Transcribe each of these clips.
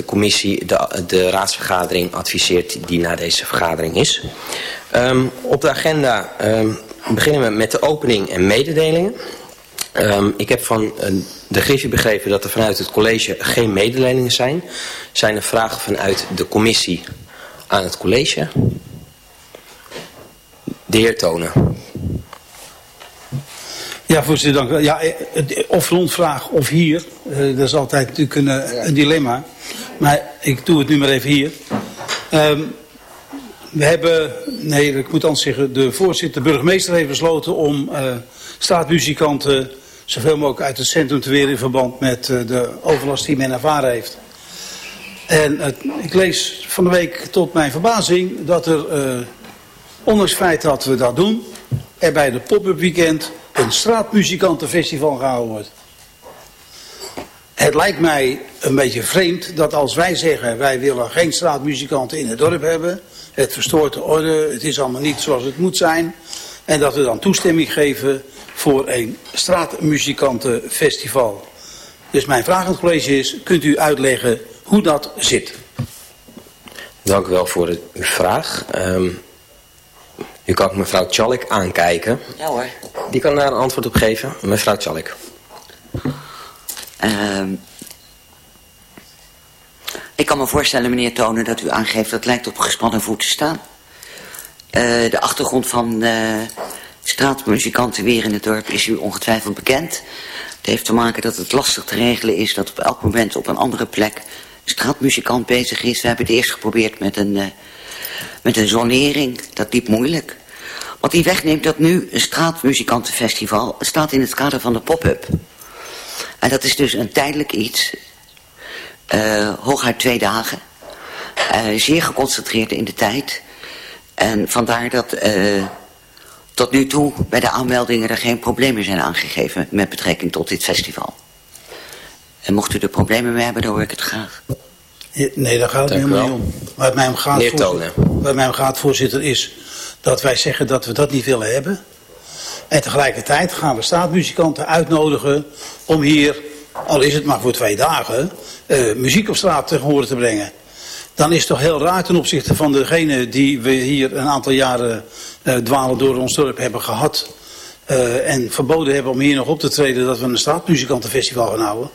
de commissie de, de raadsvergadering adviseert die na deze vergadering is. Um, op de agenda um, beginnen we met de opening en mededelingen. Um, ik heb van uh, de Griffie begrepen dat er vanuit het college geen mededelingen zijn. Zijn er vragen vanuit de commissie aan het college? De heer Tonen. Ja, voorzitter, dank u wel. Ja, of rondvraag of hier, uh, dat is altijd natuurlijk een, uh, een, dilemma. Maar ik doe het nu maar even hier. Um, we hebben, nee, ik moet anders zeggen, de voorzitter, de burgemeester heeft besloten om uh, straatmuzikanten zoveel mogelijk uit het centrum te weren in verband met de overlast die men ervaren heeft. En ik lees van de week tot mijn verbazing dat er, ondanks het feit dat we dat doen, er bij de pop-up weekend een straatmuzikantenfestival gehouden wordt. Het lijkt mij een beetje vreemd dat als wij zeggen wij willen geen straatmuzikanten in het dorp hebben, het verstoort de orde, het is allemaal niet zoals het moet zijn, en dat we dan toestemming geven voor een straatmuzikantenfestival. Dus mijn vraag aan het college is, kunt u uitleggen hoe dat zit? Dank u wel voor de, vraag. Um, u kan mevrouw Tjallik aankijken. Ja hoor. Die kan daar een antwoord op geven. Mevrouw Tjallik. Um, ik kan me voorstellen, meneer Tonen, dat u aangeeft dat het lijkt op gespannen voeten staan. Uh, de achtergrond van uh, straatmuzikanten weer in het dorp is u ongetwijfeld bekend. Het heeft te maken dat het lastig te regelen is dat op elk moment op een andere plek een straatmuzikant bezig is. We hebben het eerst geprobeerd met een, uh, met een zonering. Dat liep moeilijk. Wat die wegneemt dat nu een straatmuzikantenfestival staat in het kader van de pop-up. En dat is dus een tijdelijk iets. Uh, hooguit twee dagen. Uh, zeer geconcentreerd in de tijd. En vandaar dat uh, tot nu toe bij de aanmeldingen er geen problemen zijn aangegeven met betrekking tot dit festival. En mocht u er problemen mee hebben, dan hoor ik het graag. Nee, daar gaat het niet helemaal om. Waar het mij om gaat, voorzitter, waar mij om gaat, voorzitter, is dat wij zeggen dat we dat niet willen hebben. En tegelijkertijd gaan we staatmuzikanten uitnodigen om hier, al is het maar voor twee dagen, uh, muziek op straat te horen te brengen. Dan is het toch heel raar ten opzichte van degene die we hier een aantal jaren uh, dwalen door ons dorp hebben gehad. Uh, en verboden hebben om hier nog op te treden dat we een straatmuzikantenfestival gaan houden.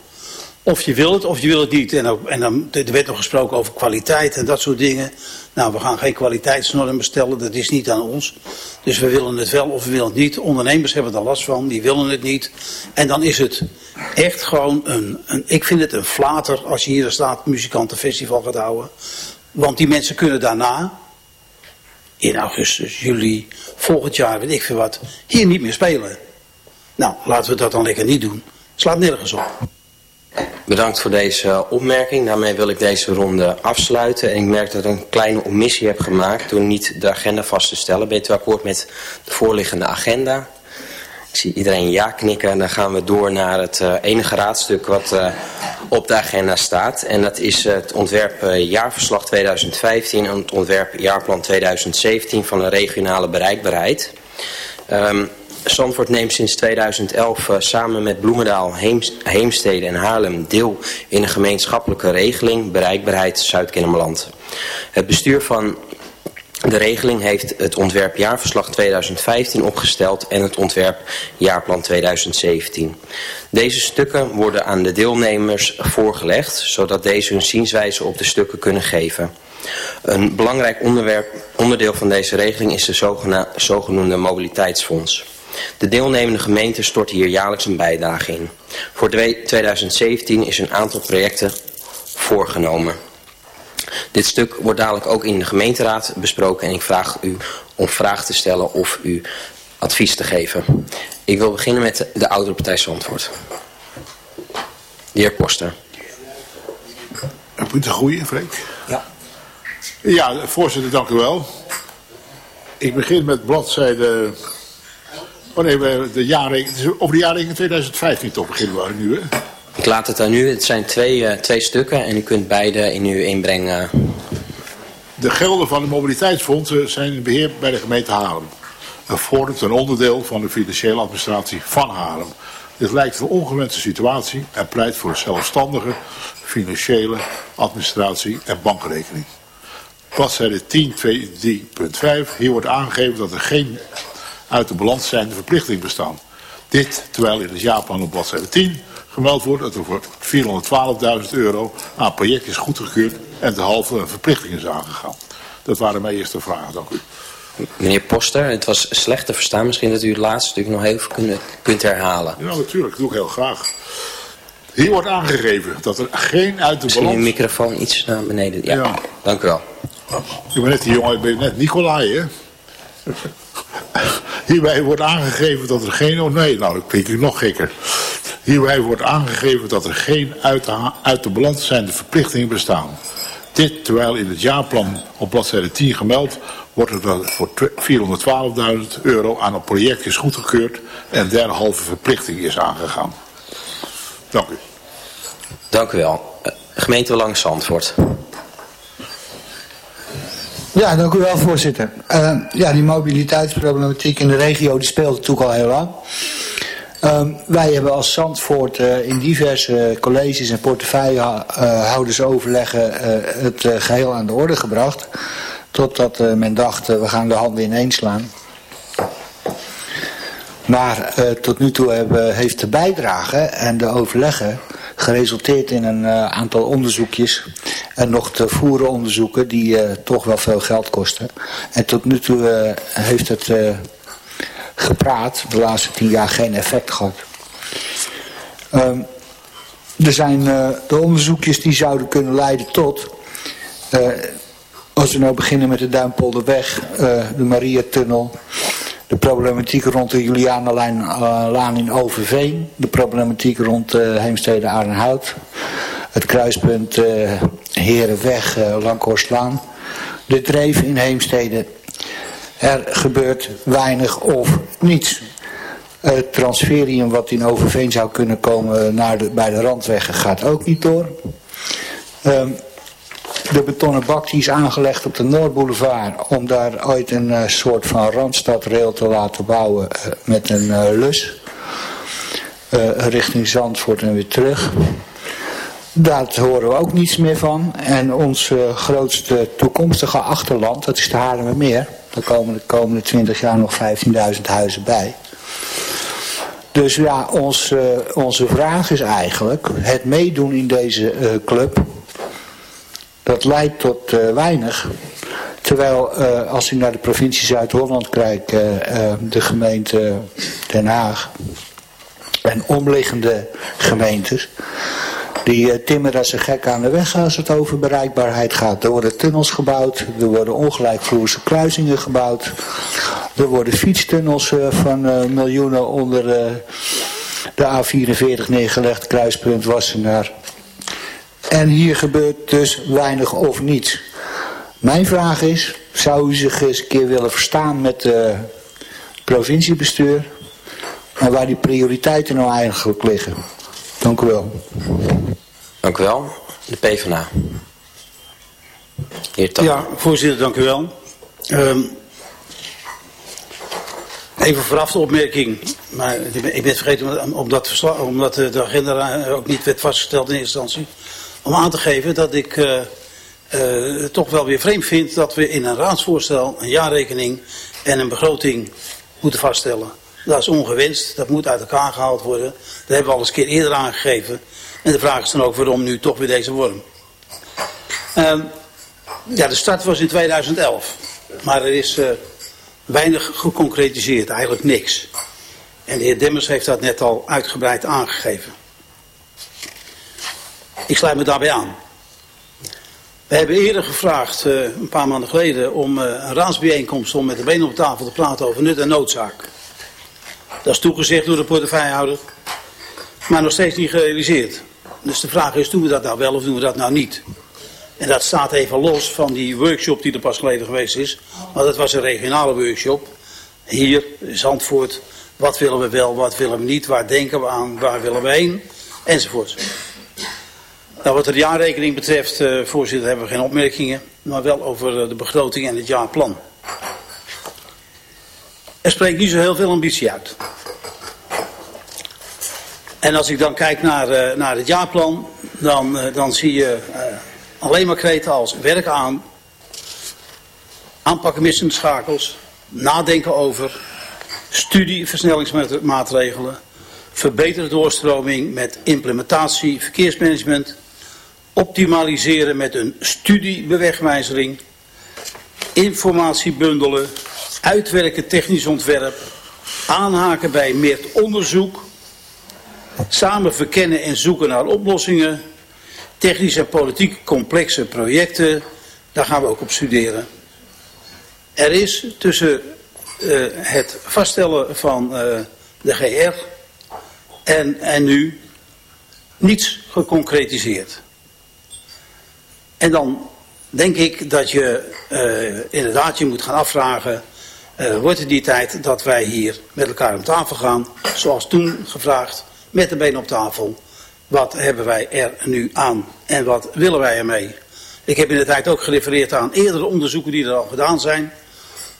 Of je wil het of je wil het niet. En, en dan, er werd nog gesproken over kwaliteit en dat soort dingen. Nou, we gaan geen kwaliteitsnormen bestellen, dat is niet aan ons. Dus we willen het wel of we willen het niet. Ondernemers hebben er last van, die willen het niet. En dan is het echt gewoon een, een ik vind het een flater als je hier een straatmuzikantenfestival gaat houden. Want die mensen kunnen daarna, in augustus, juli, volgend jaar, weet ik veel wat, hier niet meer spelen. Nou, laten we dat dan lekker niet doen. Slaat nergens op. Bedankt voor deze opmerking. Daarmee wil ik deze ronde afsluiten. En ik merk dat ik een kleine omissie heb gemaakt door niet de agenda vast te stellen. Bent u akkoord met de voorliggende agenda? Ik zie iedereen ja knikken. En dan gaan we door naar het uh, enige raadstuk wat uh, op de agenda staat. En dat is het ontwerp jaarverslag 2015 en het ontwerp jaarplan 2017 van de regionale bereikbaarheid. Um, Zandvoort neemt sinds 2011 uh, samen met Bloemendaal, Heems, Heemstede en Haarlem deel in een gemeenschappelijke regeling bereikbaarheid Zuid-Kennemerland. Het bestuur van de regeling heeft het ontwerp jaarverslag 2015 opgesteld en het ontwerp jaarplan 2017. Deze stukken worden aan de deelnemers voorgelegd, zodat deze hun zienswijze op de stukken kunnen geven. Een belangrijk onderwerp, onderdeel van deze regeling is de zogenoemde mobiliteitsfonds. De deelnemende gemeenten storten hier jaarlijks een bijdrage in. Voor 2017 is een aantal projecten voorgenomen. Dit stuk wordt dadelijk ook in de gemeenteraad besproken en ik vraag u om vragen te stellen of u advies te geven. Ik wil beginnen met de oudere partij Zandvoort. De heer Koster. Heb je een goeie, Freek? Ja. Ja, voorzitter, dank u wel. Ik begin met bladzijde Oh nee, de jaren, over de jaren 2015 toch beginnen we nu, hè? Ik laat het aan u. Het zijn twee, uh, twee stukken en u kunt beide in uw inbreng... De gelden van de mobiliteitsfondsen zijn in beheer bij de gemeente Haarlem. En vormt een onderdeel van de financiële administratie van Haarlem. Dit lijkt een ongewenste situatie en pleit voor een zelfstandige financiële administratie en bankrekening. Bladzijde 10.2.3.5. Hier wordt aangegeven dat er geen uit de balans zijnde verplichtingen bestaan. Dit terwijl in het jaarplan op bladzijde 10 gemeld wordt dat er voor 412.000 euro aan project is goedgekeurd en de halve verplichting is aangegaan. Dat waren mijn eerste vragen, dank u. Meneer Poster, het was slecht te verstaan. Misschien dat u het laatste stuk nog even kunt, kunt herhalen. Ja, natuurlijk. Dat doe ik heel graag. Hier wordt aangegeven dat er geen uit de Misschien balans... uw microfoon iets naar beneden. Ja, ja. dank u wel. Ik ben net die jongen, ik ben net Nicolai, hè? Hierbij wordt aangegeven dat er geen... Oh nee, nou, dat klink nog gekker. Hierbij wordt aangegeven dat er geen uit de, uit de balans zijnde verplichtingen bestaan. Dit terwijl in het jaarplan op bladzijde 10 gemeld wordt er dat voor 412.000 euro aan een project is goedgekeurd en derhalve verplichting is aangegaan. Dank u. Dank u wel. Eh, gemeente Langs Zandvoort. Ja, dank u wel voorzitter. Uh, ja, die mobiliteitsproblematiek in de regio die speelt natuurlijk al heel lang. Uh, wij hebben als Zandvoort uh, in diverse colleges en portefeuillehouders overleggen het geheel aan de orde gebracht. Totdat men dacht, we gaan de handen ineens slaan. Maar tot nu toe hebben, heeft de bijdrage en de overleggen geresulteerd in een uh, aantal onderzoekjes en nog te voeren onderzoeken die uh, toch wel veel geld kosten. En tot nu toe uh, heeft het gepraat, de laatste tien jaar geen effect gehad. Ehm, er zijn de onderzoekjes die zouden kunnen leiden tot, als we nou beginnen met de Duimpolderweg, de Maria-tunnel, de problematiek rond de Julianenlaan uh, in Overveen. De problematiek rond uh, Heemstede Arnhout. Het kruispunt uh, Herenweg Lankhorstlaan. De dreef in Heemstede. Er gebeurt weinig of niets. Het transferium wat in Overveen zou kunnen komen naar de, bij de randwegen gaat ook niet door. Um, de betonnen bak die is aangelegd op de Noordboulevard om daar ooit een uh, soort van randstadrail te laten bouwen uh, met een uh, lus richting Zandvoort en weer terug. Daar horen we ook niets meer van. En ons grootste toekomstige achterland, dat is de Haarlemmermeer. Daar komen de komende 20 jaar nog 15.000 huizen bij. Dus ja, ons, onze vraag is eigenlijk, het meedoen in deze club dat leidt tot uh, weinig. Terwijl uh, als u naar de provincie Zuid-Holland kijkt, uh, de gemeente Den Haag en omliggende gemeentes, die timmeren een gek aan de weg als het over bereikbaarheid gaat. Er worden tunnels gebouwd, er worden ongelijkvloerse kruisingen gebouwd, er worden fietstunnels van miljoenen onder de A44 neergelegd, kruispunt Wassenaar. En hier gebeurt dus weinig of niets. Mijn vraag is, zou u zich eens een keer willen verstaan met het provinciebestuur en waar die prioriteiten nou eigenlijk liggen? Dank u wel. Dank u wel. De PvdA. Heer ja, voorzitter, dank u wel. Um, even vooraf de opmerking, maar ik ben vergeten omdat, omdat de agenda ook niet werd vastgesteld in eerste instantie om aan te geven dat ik uh, toch wel weer vreemd vind dat we in een raadsvoorstel een jaarrekening en een begroting moeten vaststellen. Dat is ongewenst, dat moet uit elkaar gehaald worden. Dat hebben we al eens een keer eerder aangegeven. En de vraag is dan ook waarom nu toch weer deze vorm. Uh, ja, de start was in 2011. Maar er is uh, weinig geconcretiseerd, eigenlijk niks. En de heer Demmers heeft dat net al uitgebreid aangegeven. Ik sluit me daarbij aan. We hebben eerder gevraagd, uh, een paar maanden geleden, om uh, een raadsbijeenkomst om met de benen op tafel te praten over nut en noodzaak. Dat is toegezegd door de portefeuillehouder, maar nog steeds niet gerealiseerd. Dus de vraag is, doen we dat nou wel of doen we dat nou niet? En dat staat even los van die workshop die er pas geleden geweest is. Maar dat was een regionale workshop. Hier, Zandvoort. Wat willen we wel, wat willen we niet, waar denken we aan, waar willen we heen, enzovoort. Nou, wat de jaarrekening betreft, uh, voorzitter, hebben we geen opmerkingen. Maar wel over uh, de begroting en het jaarplan. Er spreekt niet zo heel veel ambitie uit. En als ik dan kijk naar, naar het jaarplan, dan, dan zie je alleen maar kreten als werk aan, aanpakken missende schakels, nadenken over, studie versnellingsmaatregelen, verbeterde doorstroming met implementatie verkeersmanagement, optimaliseren met een studiebewegwijzering, informatie bundelen, uitwerken technisch ontwerp, aanhaken bij meer onderzoek, samen verkennen en zoeken naar oplossingen, technisch en politiek complexe projecten, daar gaan we ook op studeren. Er is tussen uh, het vaststellen van uh, de GR en, en nu niets geconcretiseerd. En dan denk ik dat je uh, inderdaad je moet gaan afvragen... Uh, wordt het die tijd dat wij hier met elkaar om tafel gaan... zoals toen gevraagd, met de benen op tafel... wat hebben wij er nu aan en wat willen wij ermee? Ik heb in de tijd ook gerefereerd aan eerdere onderzoeken die er al gedaan zijn...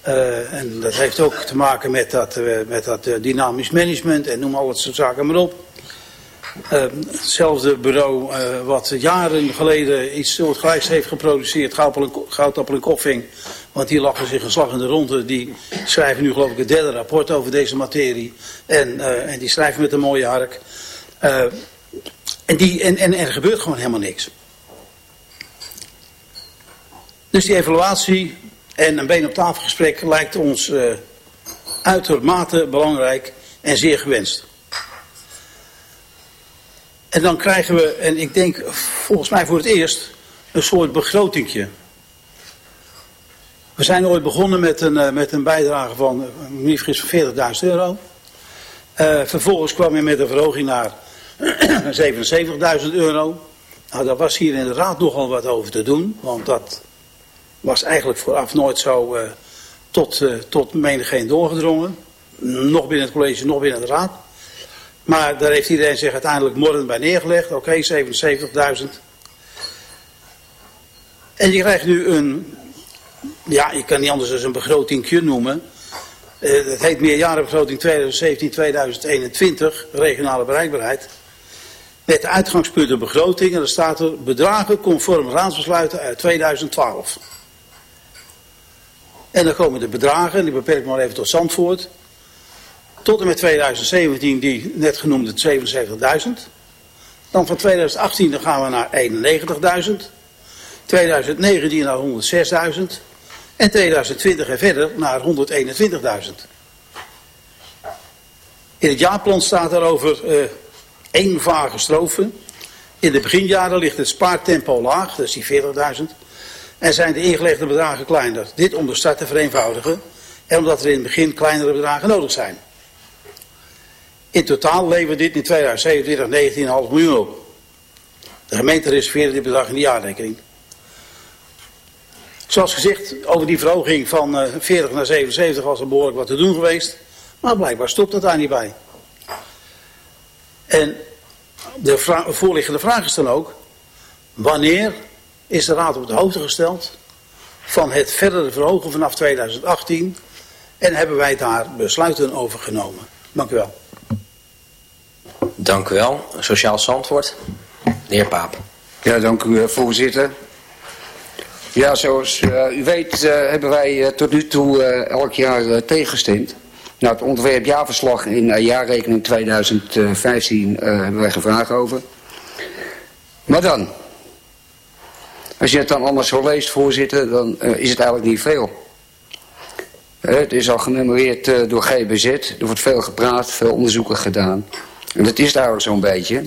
Uh, en dat heeft ook te maken met dat, met dat dynamisch management en noem al dat soort zaken maar op. hetzelfde bureau wat jaren geleden iets soortgelijks heeft geproduceerd, Goudappel en Koffing. Want die lachen zich een slag in de ronde. Die schrijven nu geloof ik het derde rapport over deze materie. En, en die schrijven met een mooie hark. en, die, en, en er gebeurt gewoon helemaal niks. Dus die evaluatie en een been op tafel gesprek lijkt ons uh, uitermate belangrijk en zeer gewenst. En dan krijgen we, en ik denk volgens mij voor het eerst, een soort begrotingje. We zijn ooit begonnen met een, uh, met een bijdrage van, niet vergis, van 40.000 euro. Uh, vervolgens kwam je met een verhoging naar 77.000 euro. Nou, daar was hier in de raad nogal wat over te doen, want dat was eigenlijk vooraf nooit zo uh, tot, uh, tot menigeen doorgedrongen. Nog binnen het college, nog binnen de raad. Maar daar heeft iedereen zich uiteindelijk morgen bij neergelegd. Oké, okay, 77.000. En je krijgt nu een, ja, je kan niet anders dan een begrotingje noemen. Het heet meerjarenbegroting 2017-2021, regionale bereikbaarheid. Met de uitgangspunten begroting en er staat er bedragen conform raadsbesluiten uit 2012. En dan komen de bedragen, die beperk ik maar even tot Zandvoort. Tot en met 2017 die net genoemde 77.000. Dan van 2018 dan gaan we naar 91.000. 2019 naar 106.000. En 2020 en verder naar 121.000. In het jaarplan staat daarover uh, één vage strofe. In de beginjaren ligt het spaartempo laag, dat is die 40.000 en zijn de ingelegde bedragen kleiner. Dit om de start te vereenvoudigen en omdat er in het begin kleinere bedragen nodig zijn. In totaal levert dit in 2027 19,5 miljoen op. De gemeente reserveerde dit bedrag in de jaarrekening. Zoals gezegd, over die verhoging van 40 naar 77 was er behoorlijk wat te doen geweest. Maar blijkbaar stopt het daar niet bij. En de voorliggende vraag is dan ook, wanneer is de Raad op de hoogte gesteld van het verdere verhogen vanaf 2018 en hebben wij daar besluiten over genomen. Dank u wel. Dank u wel. Sociaal Zandwoord. De heer Paap. Ja, dank u eh, voorzitter. Ja, zoals uh, u weet uh, hebben wij tot nu toe elk jaar tegengestemd. Nou, het ontwerp jaarverslag in jaarrekening 2015 hebben wij gevraagd over. Maar dan, als je het dan allemaal zo leest, voorzitter, dan is het eigenlijk niet veel. Het is al genumereerd uh, door GBZ. Er wordt veel gepraat, veel onderzoeken gedaan. En dat is eigenlijk zo'n beetje.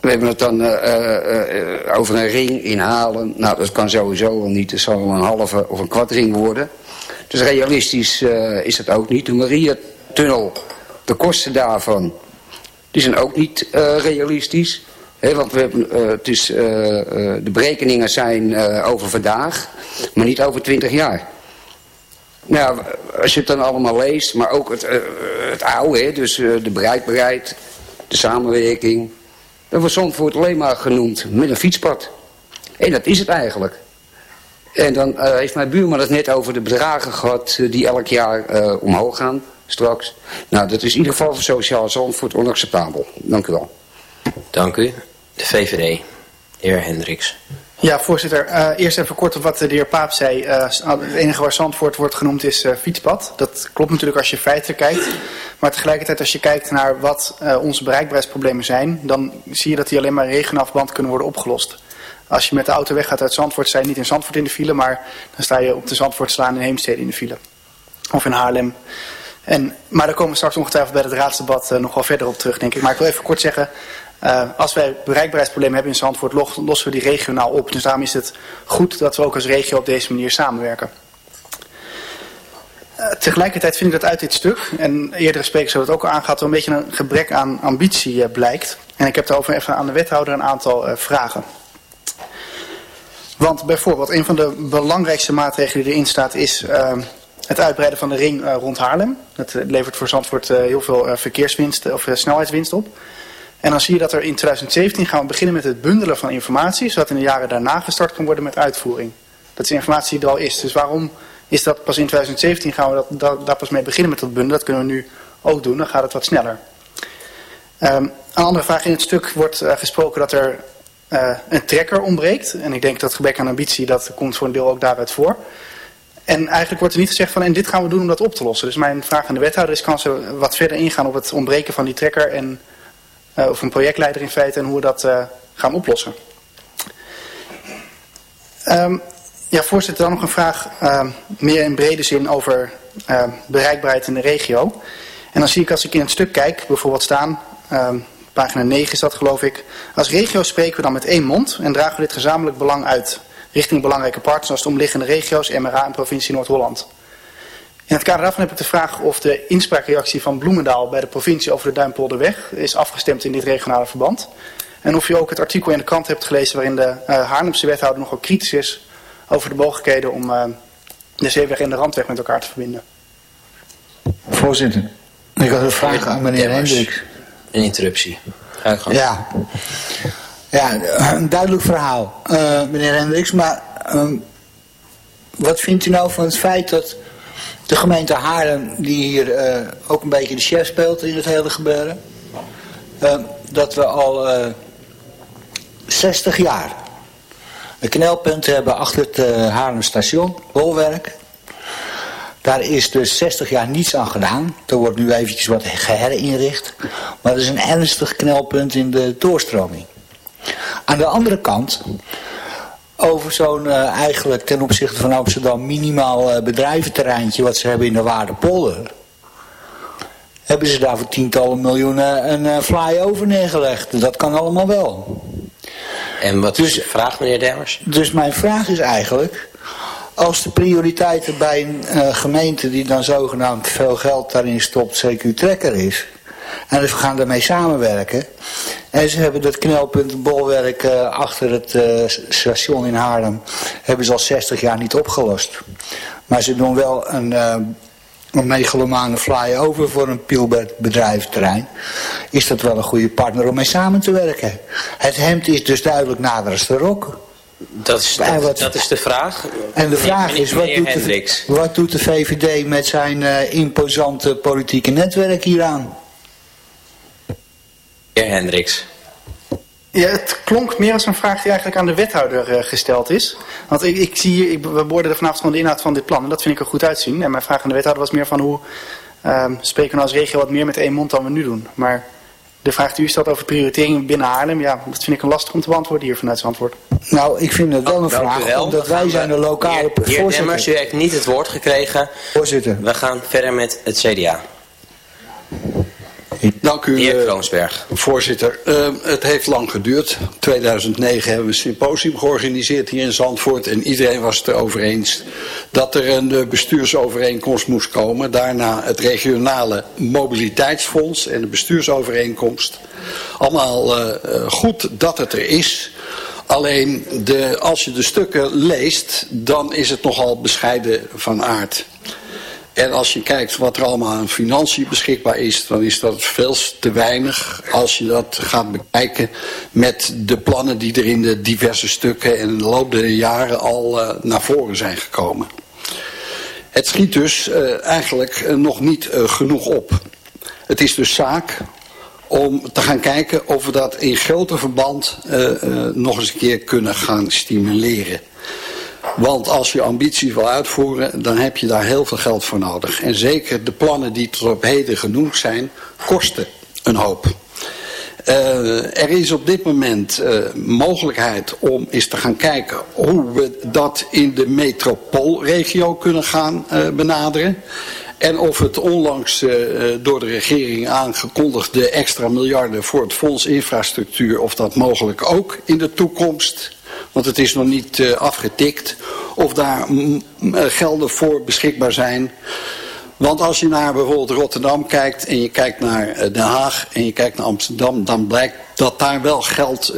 We hebben het dan over een ring inhalen. Nou, dat kan sowieso wel niet. Het zal wel een halve of een kwart ring worden. Dus realistisch is dat ook niet. De Maria-tunnel, de kosten daarvan, die zijn ook niet realistisch want we hebben, het is, de berekeningen zijn over vandaag, maar niet over twintig jaar. Nou, als je het dan allemaal leest, maar ook het, het oude, hè, dus de bereikbaarheid, de samenwerking. Dat wordt Zandvoort alleen maar genoemd met een fietspad. En dat is het eigenlijk. En dan heeft mijn buurman het net over de bedragen gehad die elk jaar omhoog gaan. straks. Nou, dat is in ieder geval voor Sociaal Zandvoort onacceptabel. Dank u wel. Dank u. De VVD, heer Hendricks. Ja, voorzitter. Uh, eerst even kort op wat de heer Paap zei. Uh, het enige waar Zandvoort wordt genoemd is uh, fietspad. Dat klopt natuurlijk als je feiten kijkt. Maar tegelijkertijd als je kijkt naar wat onze bereikbaarheidsproblemen zijn... dan zie je dat die alleen maar regionaal verband kunnen worden opgelost. Als je met de auto weggaat uit Zandvoort, sta je niet in Zandvoort in de file... maar dan sta je op de Zandvoortslaan in Heemstede in de file. Of in Haarlem. En, maar daar komen we straks ongetwijfeld bij het raadsdebat nog wel verder op terug, denk ik. Maar ik wil even kort zeggen... Uh, als wij bereikbaarheidsproblemen hebben in Zandvoort, lossen we die regionaal op. Dus daarom is het goed dat we ook als regio op deze manier samenwerken. Uh, tegelijkertijd vind ik dat uit dit stuk, en eerdere sprekers hebben het ook al er een beetje een gebrek aan ambitie uh, blijkt. En ik heb daarover even aan de wethouder een aantal vragen. Want bijvoorbeeld, een van de belangrijkste maatregelen die erin staat is het uitbreiden van de ring rond Haarlem. Dat levert voor Zandvoort heel veel verkeerswinst of snelheidswinst op. En dan zie je dat er in 2017 gaan we beginnen met het bundelen van informatie, zodat in de jaren daarna gestart kan worden met uitvoering. Dat is informatie die er al is. Dus waarom is dat pas in 2017 gaan we dat, daar pas mee beginnen met dat bundelen? Dat kunnen we nu ook doen, dan gaat het wat sneller. Um, een andere vraag in het stuk wordt uh, gesproken dat er uh, een trekker ontbreekt. En ik denk dat gebrek aan ambitie, dat komt voor een deel ook daaruit voor. En eigenlijk wordt er niet gezegd van, en dit gaan we doen om dat op te lossen. Dus mijn vraag aan de wethouder is, kan ze wat verder ingaan op het ontbreken van die trekker en of een projectleider in feite, en hoe we dat uh, gaan oplossen. Um, ja, voorzitter, dan nog een vraag uh, meer in brede zin over bereikbaarheid in de regio. En dan zie ik als ik in het stuk kijk, bijvoorbeeld staan, ehm, pagina 9 is dat geloof ik. Als regio spreken we dan met één mond en dragen we dit gezamenlijk belang uit richting belangrijke partners als de omliggende regio's, MRA en provincie Noord-Holland. In het kader daarvan heb ik de vraag of de inspraakreactie van Bloemendaal bij de provincie over de Duimpolderweg is afgestemd in dit regionale verband. En of u ook het artikel in de krant hebt gelezen waarin de uh, Haarlemse wethouder nogal kritisch is over de mogelijkheden om uh, de zeeweg en de randweg met elkaar te verbinden. Voorzitter, ik had een vraag aan meneer Hendricks. Een interruptie. Ja. ja, een duidelijk verhaal, uh, meneer Hendricks. Maar wat vindt u nou van het feit dat de gemeente Haarlem, die hier uh, ook een beetje de chef speelt in het hele gebeuren. Uh, dat we al uh, eh, 60 jaar een knelpunt hebben achter het Haarlem station, bolwerk. Daar is dus 60 jaar niets aan gedaan. Er wordt nu eventjes wat geherinricht. Maar dat is een ernstig knelpunt in de doorstroming. Aan de andere kant over zo'n uh, eigenlijk ten opzichte van Amsterdam minimaal uh, bedrijventerreintje wat ze hebben in de Waardepolder. Hebben ze daar voor tientallen miljoenen een uh, flyover neergelegd. Dat kan allemaal wel. En wat dus, is de vraag meneer Demmers? Dus mijn vraag is eigenlijk, als de prioriteiten bij een gemeente die dan zogenaamd veel geld daarin stopt, CQ Trekker is. En dus we gaan daarmee samenwerken. En ze hebben dat knelpunt bolwerk uh, achter het uh, station in Haarlem hebben ze al 60 jaar niet opgelost. Maar ze doen wel een, uh, een megalomane fly-over voor een pielbedrijventerrein. Is dat wel een goede partner om mee samen te werken? Het hemd is dus duidelijk nader als de rok. Dat is, dat, wat, dat is de vraag. En de vraag is, wat doet de, wat doet de VVD met zijn imposante politieke netwerk hieraan? Heer Hendricks. Ja, het klonk meer als een vraag die eigenlijk aan de wethouder uh, gesteld is. Want ik, ik zie, ik, we beoordelen vanavond gewoon de inhoud van dit plan. En dat vind ik er goed uitzien. En mijn vraag aan de wethouder was meer van hoe uh, spreken we als regio wat meer met één mond dan we nu doen. Maar de vraag die u stelt over prioritering binnen Haarlem, ja, dat vind ik een lastig om te beantwoorden hier vanuit zijn antwoord. Nou, ik vind het wel een oh, vraag, wel. omdat wij zijn de lokale heer, heer voorzitter. Demmers, u heeft niet het woord gekregen. Voorzitter. We gaan verder met het CDA. Dank u, heer Kroonsberg. Uh, voorzitter. Uh, het heeft lang geduurd. 2009 hebben we een symposium georganiseerd hier in Zandvoort. En iedereen was het erover eens dat er een uh, bestuursovereenkomst moest komen. Daarna het regionale mobiliteitsfonds en de bestuursovereenkomst. Allemaal goed dat het er is. Alleen de, als je de stukken leest, dan is het nogal bescheiden van aard. En als je kijkt wat er allemaal aan financiën beschikbaar is, dan is dat veel te weinig als je dat gaat bekijken met de plannen die er in de diverse stukken in de loop der jaren al uh, naar voren zijn gekomen. Het schiet dus eigenlijk nog niet genoeg op. Het is dus zaak om te gaan kijken of we dat in groter verband nog eens een keer kunnen gaan stimuleren. Want als je ambities wil uitvoeren, dan heb je daar heel veel geld voor nodig. En zeker de plannen die tot op heden genoemd zijn, kosten een hoop. Uh, er is op dit moment uh, mogelijkheid om eens te gaan kijken hoe we dat in de metropoolregio kunnen gaan uh, benaderen. En of het onlangs door de regering aangekondigde extra miljarden voor het fonds infrastructuur, of dat mogelijk ook in de toekomst want het is nog niet uh, afgetikt of daar eh, gelden voor beschikbaar zijn. Want als je naar bijvoorbeeld Rotterdam kijkt en je kijkt naar uh, Den Haag en je kijkt naar Amsterdam, dan blijkt dat daar wel geld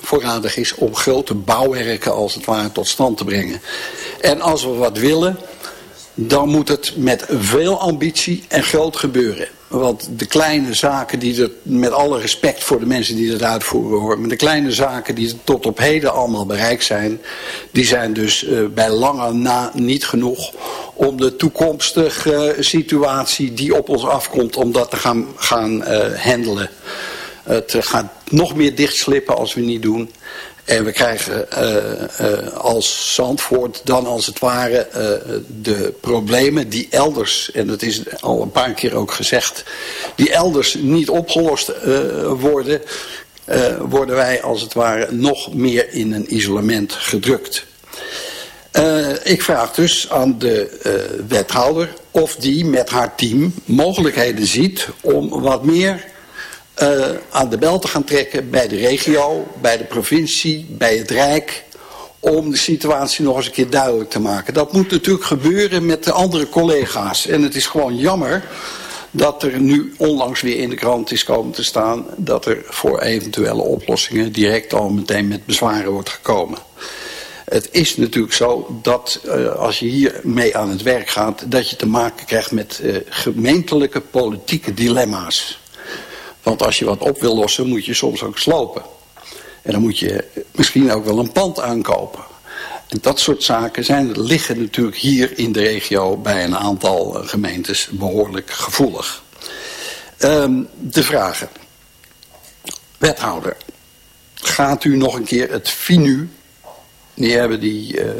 voorradig is om grote bouwwerken als het ware tot stand te brengen. En als we wat willen, dan moet het met veel ambitie en groot gebeuren. Want de kleine zaken die er, met alle respect voor de mensen die dat uitvoeren hoor, maar de kleine zaken die tot op heden allemaal bereikt zijn, die zijn dus uh, bij lange na niet genoeg om de toekomstige situatie die op ons afkomt, om dat te gaan, gaan uh, handelen. Het gaat nog meer dichtslippen als we niet doen. En we krijgen uh, uh, als Zandvoort dan als het ware uh, de problemen die elders, en dat is al een paar keer ook gezegd, die elders niet opgelost worden, worden wij als het ware nog meer in een isolement gedrukt. ik vraag dus aan de wethouder of die met haar team mogelijkheden ziet om wat meer uh, aan de bel te gaan trekken bij de regio, bij de provincie, bij het Rijk. Om de situatie nog eens een keer duidelijk te maken. Dat moet natuurlijk gebeuren met de andere collega's. En het is gewoon jammer dat er nu onlangs weer in de krant is komen te staan... dat er voor eventuele oplossingen direct al meteen met bezwaren wordt gekomen. Het is natuurlijk zo dat uh, als je hier mee aan het werk gaat... dat je te maken krijgt met uh, gemeentelijke politieke dilemma's. Want als je wat op wil lossen, moet je soms ook slopen. En dan moet je misschien ook wel een pand aankopen. En dat soort zaken zijn, liggen natuurlijk hier in de regio bij een aantal eh, gemeentes behoorlijk gevoelig. Um, de vragen. Wethouder, gaat u nog een keer het FINU, die hebben die uh,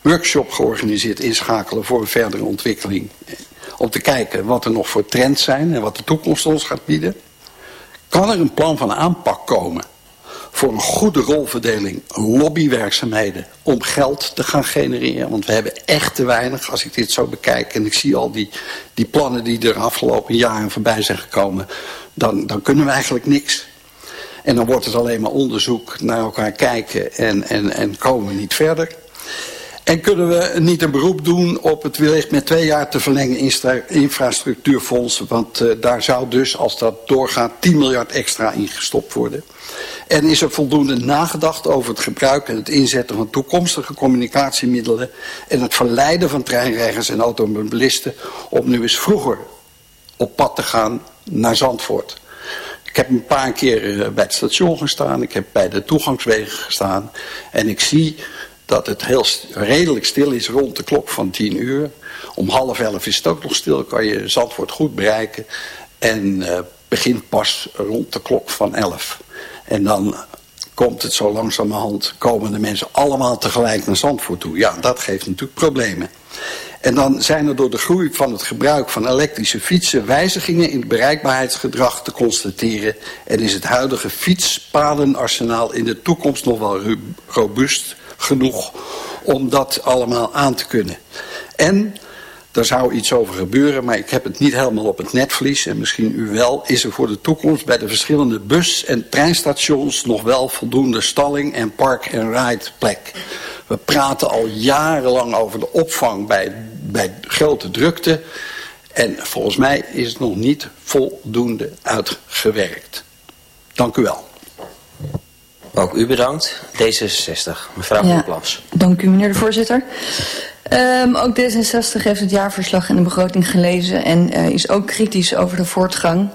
workshop georganiseerd, inschakelen voor een verdere ontwikkeling. Om te kijken wat er nog voor trends zijn en wat de toekomst ons gaat bieden. Kan er een plan van aanpak komen voor een goede rolverdeling, lobbywerkzaamheden om geld te gaan genereren? Want we hebben echt te weinig als ik dit zo bekijk en ik zie al die, die plannen die er afgelopen jaren voorbij zijn gekomen, dan, dan kunnen we eigenlijk niks. En dan wordt het alleen maar onderzoek naar elkaar kijken en, en, en komen we niet verder. En kunnen we niet een beroep doen op het wellicht met twee jaar te verlengen infrastructuurfonds. Want uh, daar zou dus, als dat doorgaat, 10 miljard extra ingestopt worden. En is er voldoende nagedacht over het gebruik en het inzetten van toekomstige communicatiemiddelen. En het verleiden van treinreigers en automobilisten om nu eens vroeger op pad te gaan naar Zandvoort. Ik heb een paar keer eh, bij het station gestaan, ik heb bij de toegangswegen gestaan. En ik zie dat het heel redelijk stil is rond de klok van 10 uur. Om half elf is het ook nog stil, kan je Zandvoort goed bereiken. En uh, begint pas rond de klok van 11. En dan komt het zo langzamerhand, komen de mensen allemaal tegelijk naar Zandvoort toe. Ja, dat geeft natuurlijk problemen. En dan zijn er door de groei van het gebruik van elektrische fietsen wijzigingen in het bereikbaarheidsgedrag te constateren. En is het huidige fietspadenarsenaal in de toekomst nog wel robuust genoeg om dat allemaal aan te kunnen. En er zou iets over gebeuren, maar ik heb het niet helemaal op het netvlies. En misschien u wel. Is er voor de toekomst bij de verschillende bus- en treinstations nog wel voldoende stalling en park- en rideplek? We praten al jarenlang over de opvang bij, bij grote drukte. En volgens mij is het nog niet voldoende uitgewerkt. Dank u wel. Ook u bedankt. D66, mevrouw ja, Dank u meneer de voorzitter. Um, ook D66 heeft het jaarverslag en de begroting gelezen en uh, is ook kritisch over de voortgang.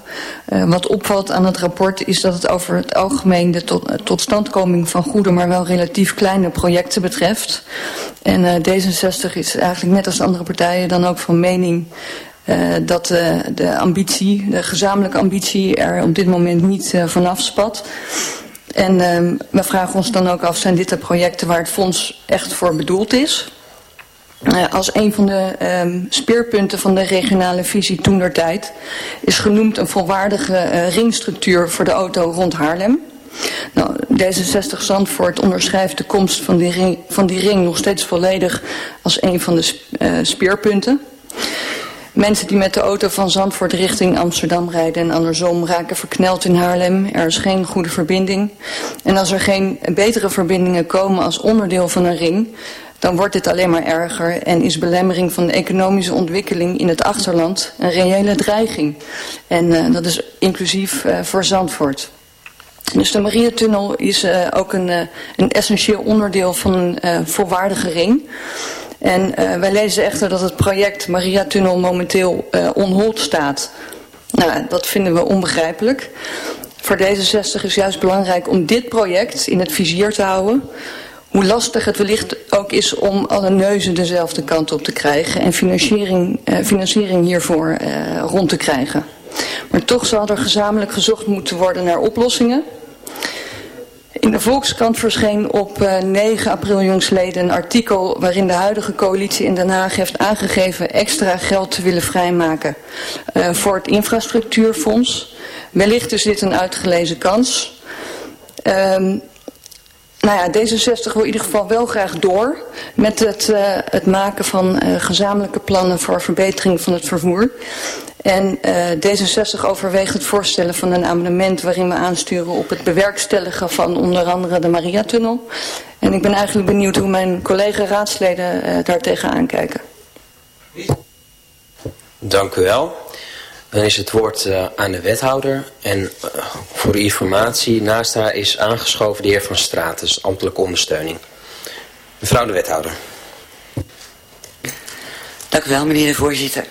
Uh, wat opvalt aan het rapport is dat het over het algemeen de tot, uh, totstandkoming van goede, maar wel relatief kleine projecten betreft. En D66 is eigenlijk net als de andere partijen dan ook van mening dat de ambitie, de gezamenlijke ambitie er op dit moment niet vanaf spat. En uh, we vragen ons dan ook af, zijn dit de projecten waar het fonds echt voor bedoeld is? Uh, als een van de um, speerpunten van de regionale visie toenertijd is genoemd een volwaardige uh, ringstructuur voor de auto rond Haarlem. Nou, D66 Zandvoort onderschrijft de komst van die, ring, van die ring nog steeds volledig als een van de uh, speerpunten. Mensen die met de auto van Zandvoort richting Amsterdam rijden en andersom raken verkneld in Haarlem. Er is geen goede verbinding. En als er geen betere verbindingen komen als onderdeel van een ring, dan wordt dit alleen maar erger en is belemmering van de economische ontwikkeling in het achterland een reële dreiging. En uh, dat is inclusief uh, voor Zandvoort. Dus de Mariatunnel is uh, ook een, een essentieel onderdeel van een volwaardige ring. En uh, wij lezen echter dat het project Maria Tunnel momenteel uh, onhold staat. Nou, dat vinden we onbegrijpelijk. Voor D66 is juist belangrijk om dit project in het vizier te houden. Hoe lastig het wellicht ook is om alle neuzen dezelfde kant op te krijgen en financiering, uh, financiering hiervoor rond te krijgen. Maar toch zal er gezamenlijk gezocht moeten worden naar oplossingen. In de Volkskrant verscheen op uh, 9 april jongsleden een artikel waarin de huidige coalitie in Den Haag heeft aangegeven extra geld te willen vrijmaken uh, voor het infrastructuurfonds. Wellicht is dit een uitgelezen kans. Um, nou ja, D66 wil in ieder geval wel graag door met het, uh, het maken van uh, gezamenlijke plannen voor verbetering van het vervoer. En uh, D66 overweegt het voorstellen van een amendement waarin we aansturen op het bewerkstelligen van onder andere de Mariatunnel. En ik ben eigenlijk benieuwd hoe mijn collega-raadsleden uh, daar tegenaan kijken. Dank u wel. Dan is het woord uh, aan de wethouder. En uh, voor de informatie, naast haar is aangeschoven de heer Van Straten, ambtelijke ondersteuning. Mevrouw de wethouder. Dank u wel, meneer de voorzitter.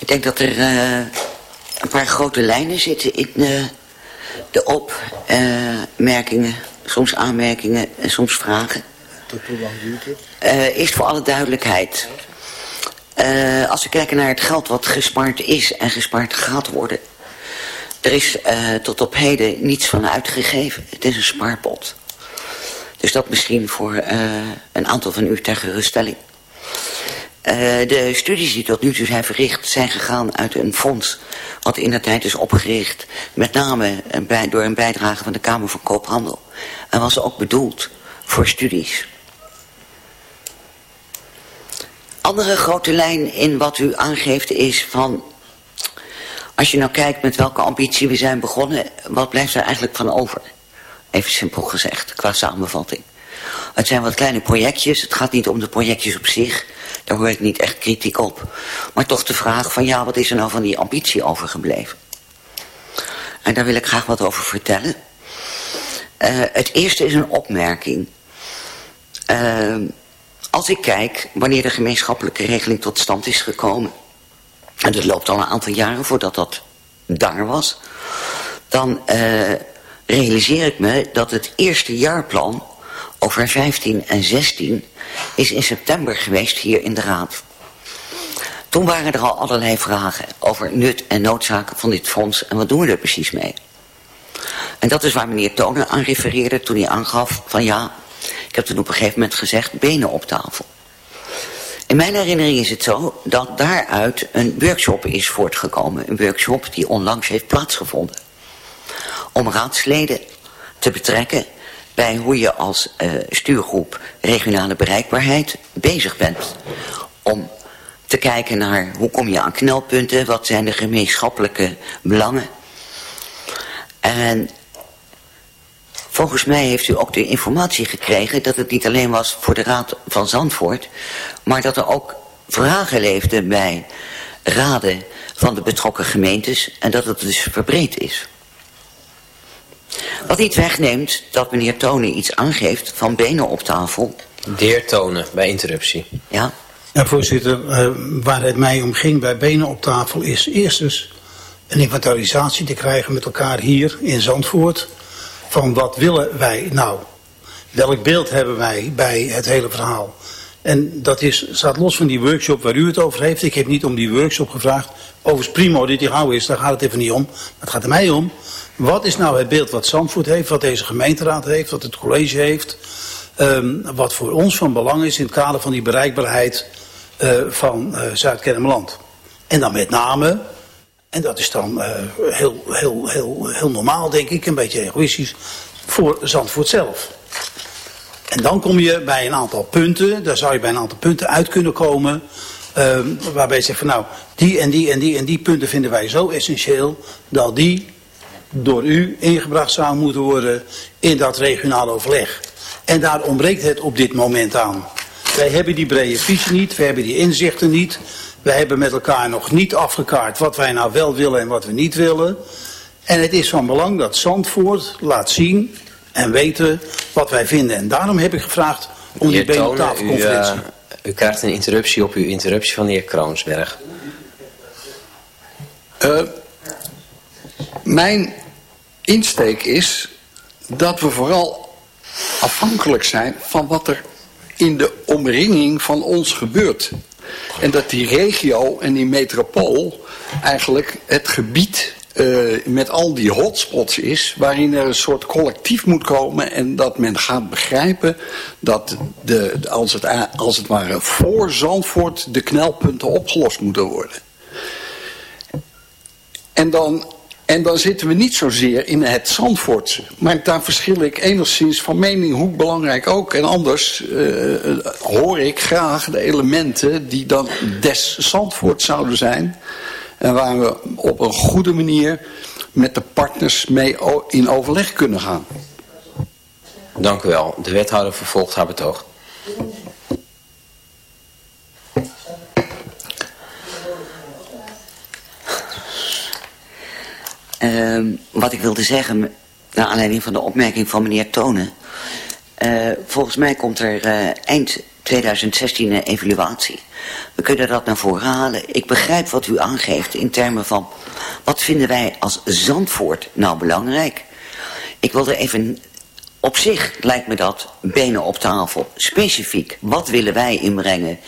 Ik denk dat er uh, een paar grote lijnen zitten in uh, de opmerkingen, soms aanmerkingen en soms vragen. Tot hoe lang duurt het? Uh, eerst voor alle duidelijkheid. Als we kijken naar het geld wat gespaard is en gespaard gaat worden. Er is tot op heden niets van uitgegeven. Het is een spaarpot. Dus dat misschien voor een aantal van u ter geruststelling. Uh, de studies die tot nu toe zijn verricht zijn gegaan uit een fonds wat in de tijd is opgericht met name bij, door een bijdrage van de Kamer van Koophandel en was ook bedoeld voor studies. Andere grote lijn in wat u aangeeft is van als je nou kijkt met welke ambitie we zijn begonnen, wat blijft er eigenlijk van over? Even simpel gezegd, qua samenvatting. Het zijn wat kleine projectjes, het gaat niet om de projectjes op zich, daar hoor ik niet echt kritiek op. Maar toch de vraag van ja, wat is er nou van die ambitie overgebleven? En daar wil ik graag wat over vertellen. Uh, het eerste is een opmerking. Uh, als ik kijk wanneer de gemeenschappelijke regeling tot stand is gekomen... en dat loopt al een aantal jaren voordat dat daar was... dan uh, realiseer ik me dat het eerste jaarplan over 15 en 16 is in september geweest hier in de Raad. Toen waren er al allerlei vragen over nut en noodzaken van dit fonds en wat doen we er precies mee. En dat is waar meneer Tonen aan refereerde toen hij aangaf van ja, ik heb toen op een gegeven moment gezegd benen op tafel. In mijn herinnering is het zo dat daaruit een workshop is voortgekomen. Een workshop die onlangs heeft plaatsgevonden. Om raadsleden te betrekken bij hoe je als uh, stuurgroep regionale bereikbaarheid bezig bent. Om te kijken naar hoe kom je aan knelpunten, wat zijn de gemeenschappelijke belangen. En volgens mij heeft u ook de informatie gekregen dat het niet alleen was voor de Raad van Zandvoort, maar dat er ook vragen leefden bij raden van de betrokken gemeentes en dat het dus verbreed is. Wat niet wegneemt dat meneer Tonen iets aangeeft van benen op tafel. De heer Tonen, bij interruptie. Ja. Ja, voorzitter, uh, waar het mij om ging bij Benen op tafel is eerstens een inventarisatie te krijgen met elkaar hier in Zandvoort. Van wat willen wij nou? Welk beeld hebben wij bij het hele verhaal? En dat is, staat los van die workshop waar u het over heeft. Ik heb niet om die workshop gevraagd. Overigens primo dit die gauw is, daar gaat het even niet om. Het gaat er mij om. Wat is nou het beeld wat Zandvoort heeft, wat deze gemeenteraad heeft, wat het college heeft. Um, wat voor ons van belang is in het kader van die bereikbaarheid uh, van uh, Zuid-Kennemerland. En dan met name, en dat is dan uh, heel, heel, heel, heel normaal denk ik, een beetje egoïstisch, voor Zandvoort zelf. En dan kom je bij een aantal punten, daar zou je bij een aantal punten uit kunnen komen. Uh, waarbij je zegt van nou, die en die en die en die punten vinden wij zo essentieel dat die door u ingebracht zou moeten worden in dat regionaal overleg. En daar ontbreekt het op dit moment aan. Wij hebben die brede visie niet, we hebben die inzichten niet. Wij hebben met elkaar nog niet afgekaart wat wij nou wel willen en wat we niet willen. En het is van belang dat Zandvoort laat zien en weten wat wij vinden. En daarom heb ik gevraagd om die tafelconferentie. U, uh, u krijgt een interruptie op uw interruptie van de heer Kroonsberg. Uh, mijn insteek is dat we vooral afhankelijk zijn van wat er in de omringing van ons gebeurt. En dat die regio en die metropool eigenlijk het gebied uh, met al die hotspots is... waarin er een soort collectief moet komen... en dat men gaat begrijpen dat de, als, het, als het ware voor Zandvoort... de knelpunten opgelost moeten worden. En dan, en dan zitten we niet zozeer in het Zandvoortse. Maar daar verschil ik enigszins van mening, hoe belangrijk ook. En anders uh, hoor ik graag de elementen die dan des Zandvoort zouden zijn... En waar we op een goede manier met de partners mee in overleg kunnen gaan. Dank u wel. De wethouder vervolgt haar betoog. Uh, wat ik wilde zeggen, naar aanleiding van de opmerking van meneer Tonen. Uh, volgens mij komt er uh, eind 2016 een evaluatie. We kunnen dat naar voren halen. Ik begrijp wat u aangeeft in termen van... wat vinden wij als Zandvoort nou belangrijk? Ik wil er even... Op zich lijkt me dat benen op tafel. Specifiek, wat willen wij inbrengen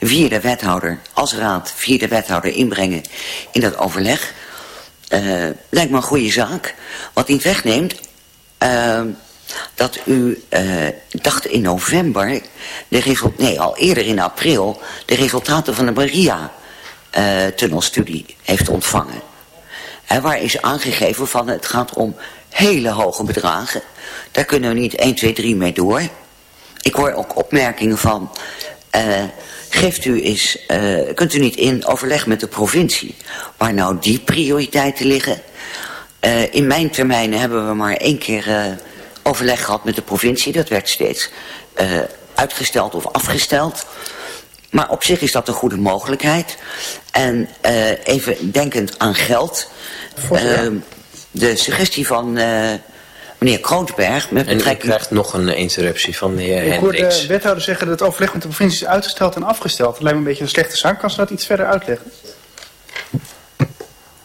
via de wethouder, als raad, via de wethouder inbrengen in dat overleg? Uh, lijkt me een goede zaak. Wat niet wegneemt... Uh, dat u, uh, dacht in november, de nee, al eerder in april, de resultaten van de Maria-tunnelstudie uh, heeft ontvangen. En waar is aangegeven van het gaat om hele hoge bedragen. Daar kunnen we niet 1, 2, 3 mee door. Ik hoor ook opmerkingen van, geeft u eens, uh, kunt u niet in overleg met de provincie waar nou die prioriteiten liggen. Uh, in mijn termijnen hebben we maar één keer overleg gehad met de provincie. Dat werd steeds uitgesteld of afgesteld. Maar op zich is dat een goede mogelijkheid. En even denkend aan geld. Uh, de suggestie van meneer Kroonsberg... Met betrekking... En u krijgt nog een interruptie van de heer Ik hoor de wethouder zeggen dat het overleg met de provincie is uitgesteld en afgesteld. Dat lijkt me een beetje een slechte zaak. Kan ze dat iets verder uitleggen?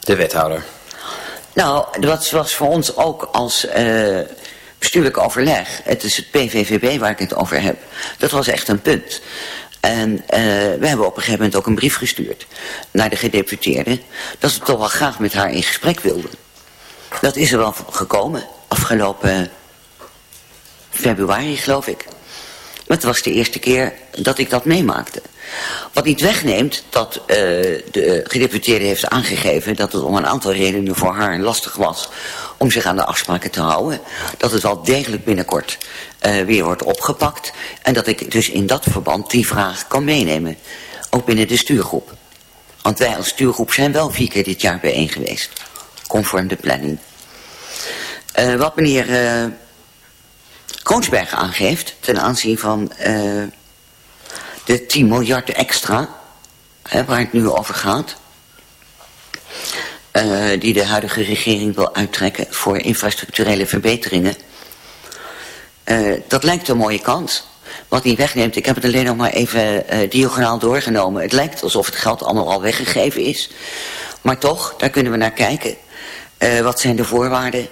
De wethouder. Nou, dat was voor ons ook als bestuurlijk overleg, het is het PVVB waar ik het over heb, dat was echt een punt. En uh, we hebben op een gegeven moment ook een brief gestuurd naar de gedeputeerde, dat ze toch wel graag met haar in gesprek wilden. Dat is er wel gekomen, afgelopen februari geloof ik. Maar het was de eerste keer dat ik dat meemaakte. Wat niet wegneemt dat uh, de gedeputeerde heeft aangegeven... dat het om een aantal redenen voor haar lastig was... om zich aan de afspraken te houden. Dat het wel degelijk binnenkort uh, weer wordt opgepakt. En dat ik dus in dat verband die vraag kan meenemen. Ook binnen de stuurgroep. Want wij als stuurgroep zijn wel vier keer dit jaar bijeen geweest. Conform de planning. Uh, wat meneer... Kroonsberg aangeeft ten aanzien van uh, de 10 miljard extra, waar het nu over gaat, uh, die de huidige regering wil uittrekken voor infrastructurele verbeteringen. Uh, dat lijkt een mooie kans. Wat niet wegneemt, ik heb het alleen nog maar even uh, diagonaal doorgenomen. Het lijkt alsof het geld allemaal al weggegeven is. Maar toch, daar kunnen we naar kijken. Uh, wat zijn de voorwaarden?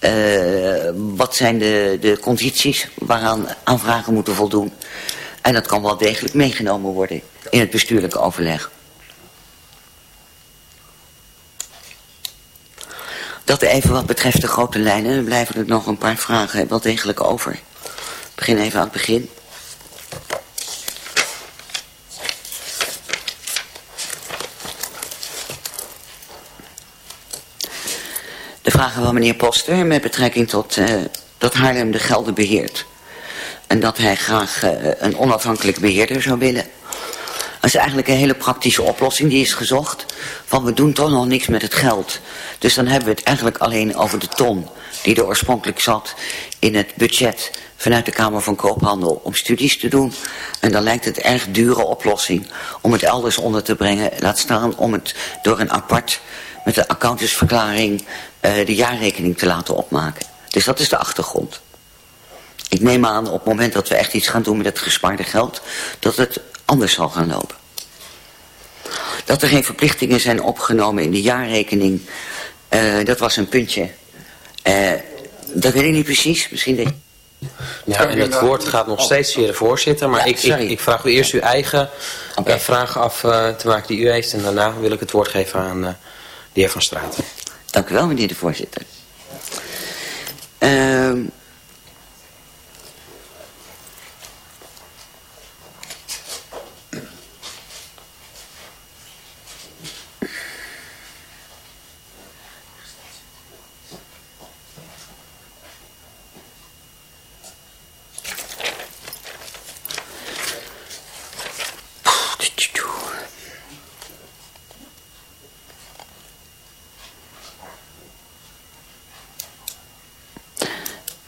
Uh, wat zijn de, de condities waaraan aanvragen moeten voldoen? En dat kan wel degelijk meegenomen worden in het bestuurlijke overleg. Dat even wat betreft de grote lijnen. Dan blijven er nog een paar vragen wel degelijk over. Ik begin even aan het begin. Vragen van meneer Poster met betrekking tot uh, dat Haarlem de gelden beheert. En dat hij graag uh, een onafhankelijk beheerder zou willen. Dat is eigenlijk een hele praktische oplossing die is gezocht. Van we doen toch nog niks met het geld. Dus dan hebben we het eigenlijk alleen over de ton die er oorspronkelijk zat in het budget vanuit de Kamer van Koophandel om studies te doen. En dan lijkt het erg dure oplossing om het elders onder te brengen. Laat staan om het door een apart met de accountantsverklaring de jaarrekening te laten opmaken. Dus dat is de achtergrond. Ik neem aan op het moment dat we echt iets gaan doen met het gespaarde geld, dat het anders zal gaan lopen. Dat er geen verplichtingen zijn opgenomen in de jaarrekening, uh, dat was een puntje. Uh, dat weet ik niet precies, misschien denk ja, en het woord gaat nog steeds via de voorzitter, maar ik, ik, ik, vraag u eerst uw eigen okay. uh, vraag af te maken die u heeft en daarna wil ik het woord geven aan de heer Van Straten. Dank u wel, meneer de voorzitter. Uh,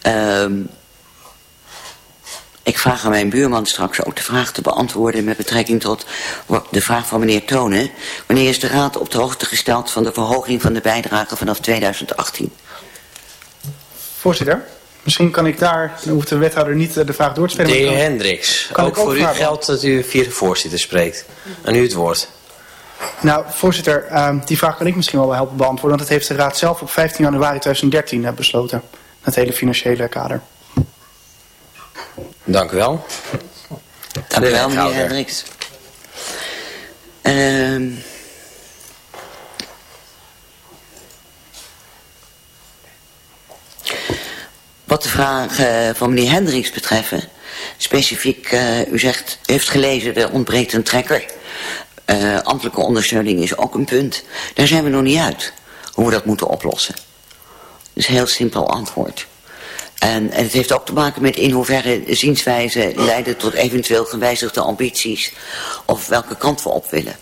Um, ik vraag aan mijn buurman straks ook de vraag te beantwoorden met betrekking tot de vraag van meneer Tonen. Wanneer is de Raad op de hoogte gesteld van de verhoging van de bijdrage vanaf 2018? Voorzitter, misschien kan ik daar, dan hoeft de wethouder niet de vraag door te stellen. De heer Hendricks, ook, ook voor u geldt dat u via de voorzitter spreekt. En u het woord. Nou, voorzitter, uh, die vraag kan ik misschien wel helpen beantwoorden. Want het heeft de Raad zelf op 15 januari 2013 uh, besloten het hele financiële kader. Dank u wel. Dank u wel, meneer Hendricks. Uh, wat de vraag uh, van meneer Hendricks betreffen, specifiek, uh, u zegt, u heeft gelezen, er ontbreekt een trekker. Uh, ambtelijke ondersteuning is ook een punt. Daar zijn we nog niet uit, hoe we dat moeten oplossen is heel simpel antwoord. En, en, het heeft ook te maken met in hoeverre zienswijze leiden tot eventueel gewijzigde ambities. Of welke kant we op willen.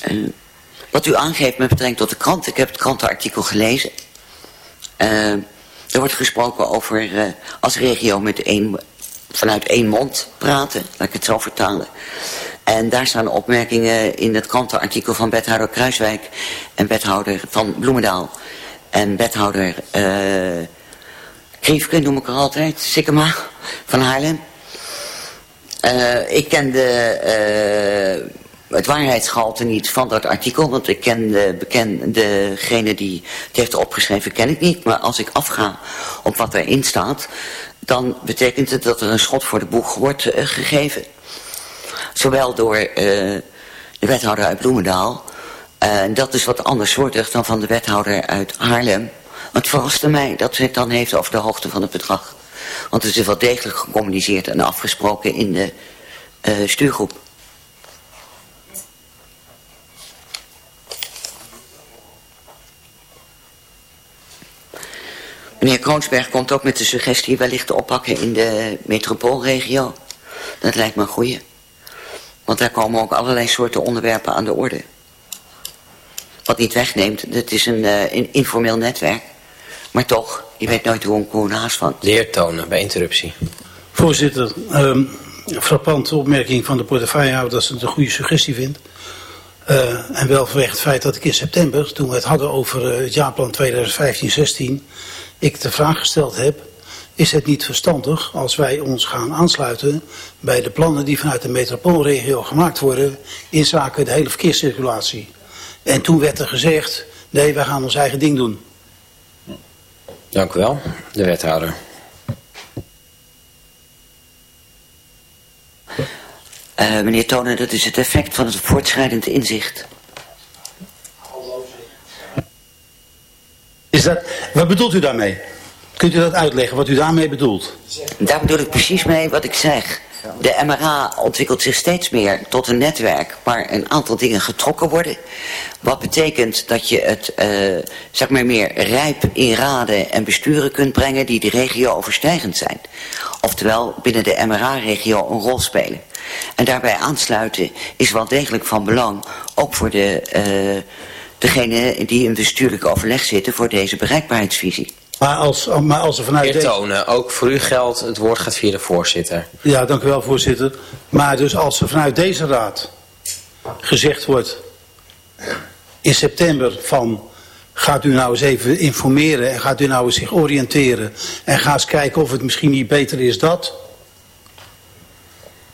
En wat u aangeeft met betrekking tot de krant. Ik heb het krantenartikel gelezen. Uh, er wordt gesproken over uh, als regio met één, vanuit één mond praten. Laat ik het zo vertalen. En daar staan opmerkingen in het krantenartikel van wethouder Kruiswijk en wethouder van Bloemendaal. En wethouder uh, Kriefke noem ik er altijd, Sikkema van Haarlem. Uh, ik ken de, uh, het waarheidsgehalte niet van dat artikel, want ik ken de, beken, degene die het heeft opgeschreven, ken ik niet. Maar als ik afga op wat erin staat, dan betekent het dat er een schot voor de boeg wordt gegeven. Zowel door uh, de wethouder uit Bloemendaal. En dat is wat anders soortig dan van de wethouder uit Haarlem. Het verraste mij dat ze het dan heeft over de hoogte van het bedrag. Want het is wel degelijk gecommuniceerd en afgesproken in de uh, stuurgroep. Meneer Kroonsberg komt ook met de suggestie wellicht te oppakken in de metropoolregio. Dat lijkt me een goeie. Want daar komen ook allerlei soorten onderwerpen aan de orde. Wat niet wegneemt, het is een, uh, een informeel netwerk. Maar toch, je weet nooit hoe een koe naast van. De tonen bij interruptie. Voorzitter, um, frappante opmerking van de portefeuillehouder dat ze het een goede suggestie vindt. Uh, en wel vanwege het feit dat ik in september, toen we het hadden over uh, het jaarplan 2015-16, ik de vraag gesteld heb is het niet verstandig als wij ons gaan aansluiten bij de plannen die vanuit de metropoolregio gemaakt worden in zaken de hele verkeerscirculatie. En toen werd er gezegd, nee, wij gaan ons eigen ding doen. Dank u wel, de wethouder. Uh, meneer Tonen, dat is het effect van het voortschrijdend inzicht. Is dat, wat bedoelt u daarmee? Kunt u dat uitleggen, wat u daarmee bedoelt? Daar bedoel ik precies mee wat ik zeg. De MRA ontwikkelt zich steeds meer tot een netwerk waar een aantal dingen getrokken worden. Wat betekent dat je het uh, zeg maar meer rijp in raden en besturen kunt brengen die de regio overstijgend zijn. Oftewel binnen de MRA-regio een rol spelen. En daarbij aansluiten is wel degelijk van belang, ook voor de, uh, degene die in bestuurlijk overleg zitten voor deze bereikbaarheidsvisie. Maar als, maar als er vanuit... Heer Tonen, ook voor u geldt, het woord gaat via de voorzitter. Ja, dank u wel voorzitter. Maar dus als er vanuit deze raad gezegd wordt in september van gaat u nou eens even informeren en gaat u nou eens zich oriënteren en ga eens kijken of het misschien niet beter is dat,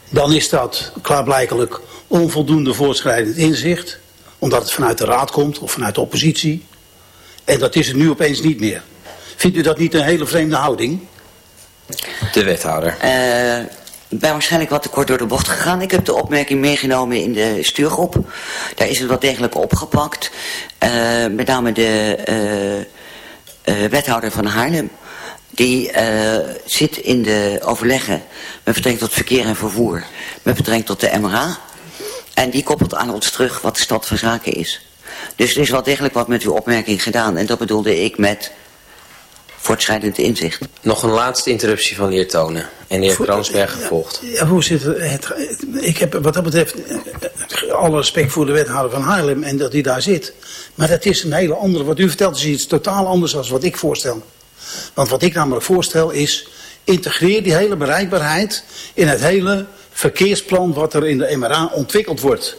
dan is dat klaarblijkelijk onvoldoende voortschrijdend inzicht, omdat het vanuit de raad komt of vanuit de oppositie. En dat is het nu opeens niet meer. Vindt u dat niet een hele vreemde houding? De wethouder. Uh, ik ben waarschijnlijk wat te kort door de bocht gegaan. Ik heb de opmerking meegenomen in de stuurgroep. Daar is het wel degelijk opgepakt. Uh, met name de uh, wethouder van Haarlem. Die zit in de overleggen met betrekking tot verkeer en vervoer. Met betrekking tot de MRA. En die koppelt aan ons terug wat de stand van zaken is. Dus er is wel degelijk wat met uw opmerking gedaan. En dat bedoelde ik met voortschrijdend inzicht. Nog een laatste interruptie van de heer Tonen. En de heer Kransberg gevolgd. Ja, voorzitter, het, ik heb wat dat betreft eh, alle respect voor de wethouder van Haarlem en dat hij daar zit. Maar dat is een hele andere, wat u vertelt is iets totaal anders dan wat ik voorstel. Want wat ik namelijk voorstel is, integreer die hele bereikbaarheid in het hele verkeersplan wat er in de MRA ontwikkeld wordt.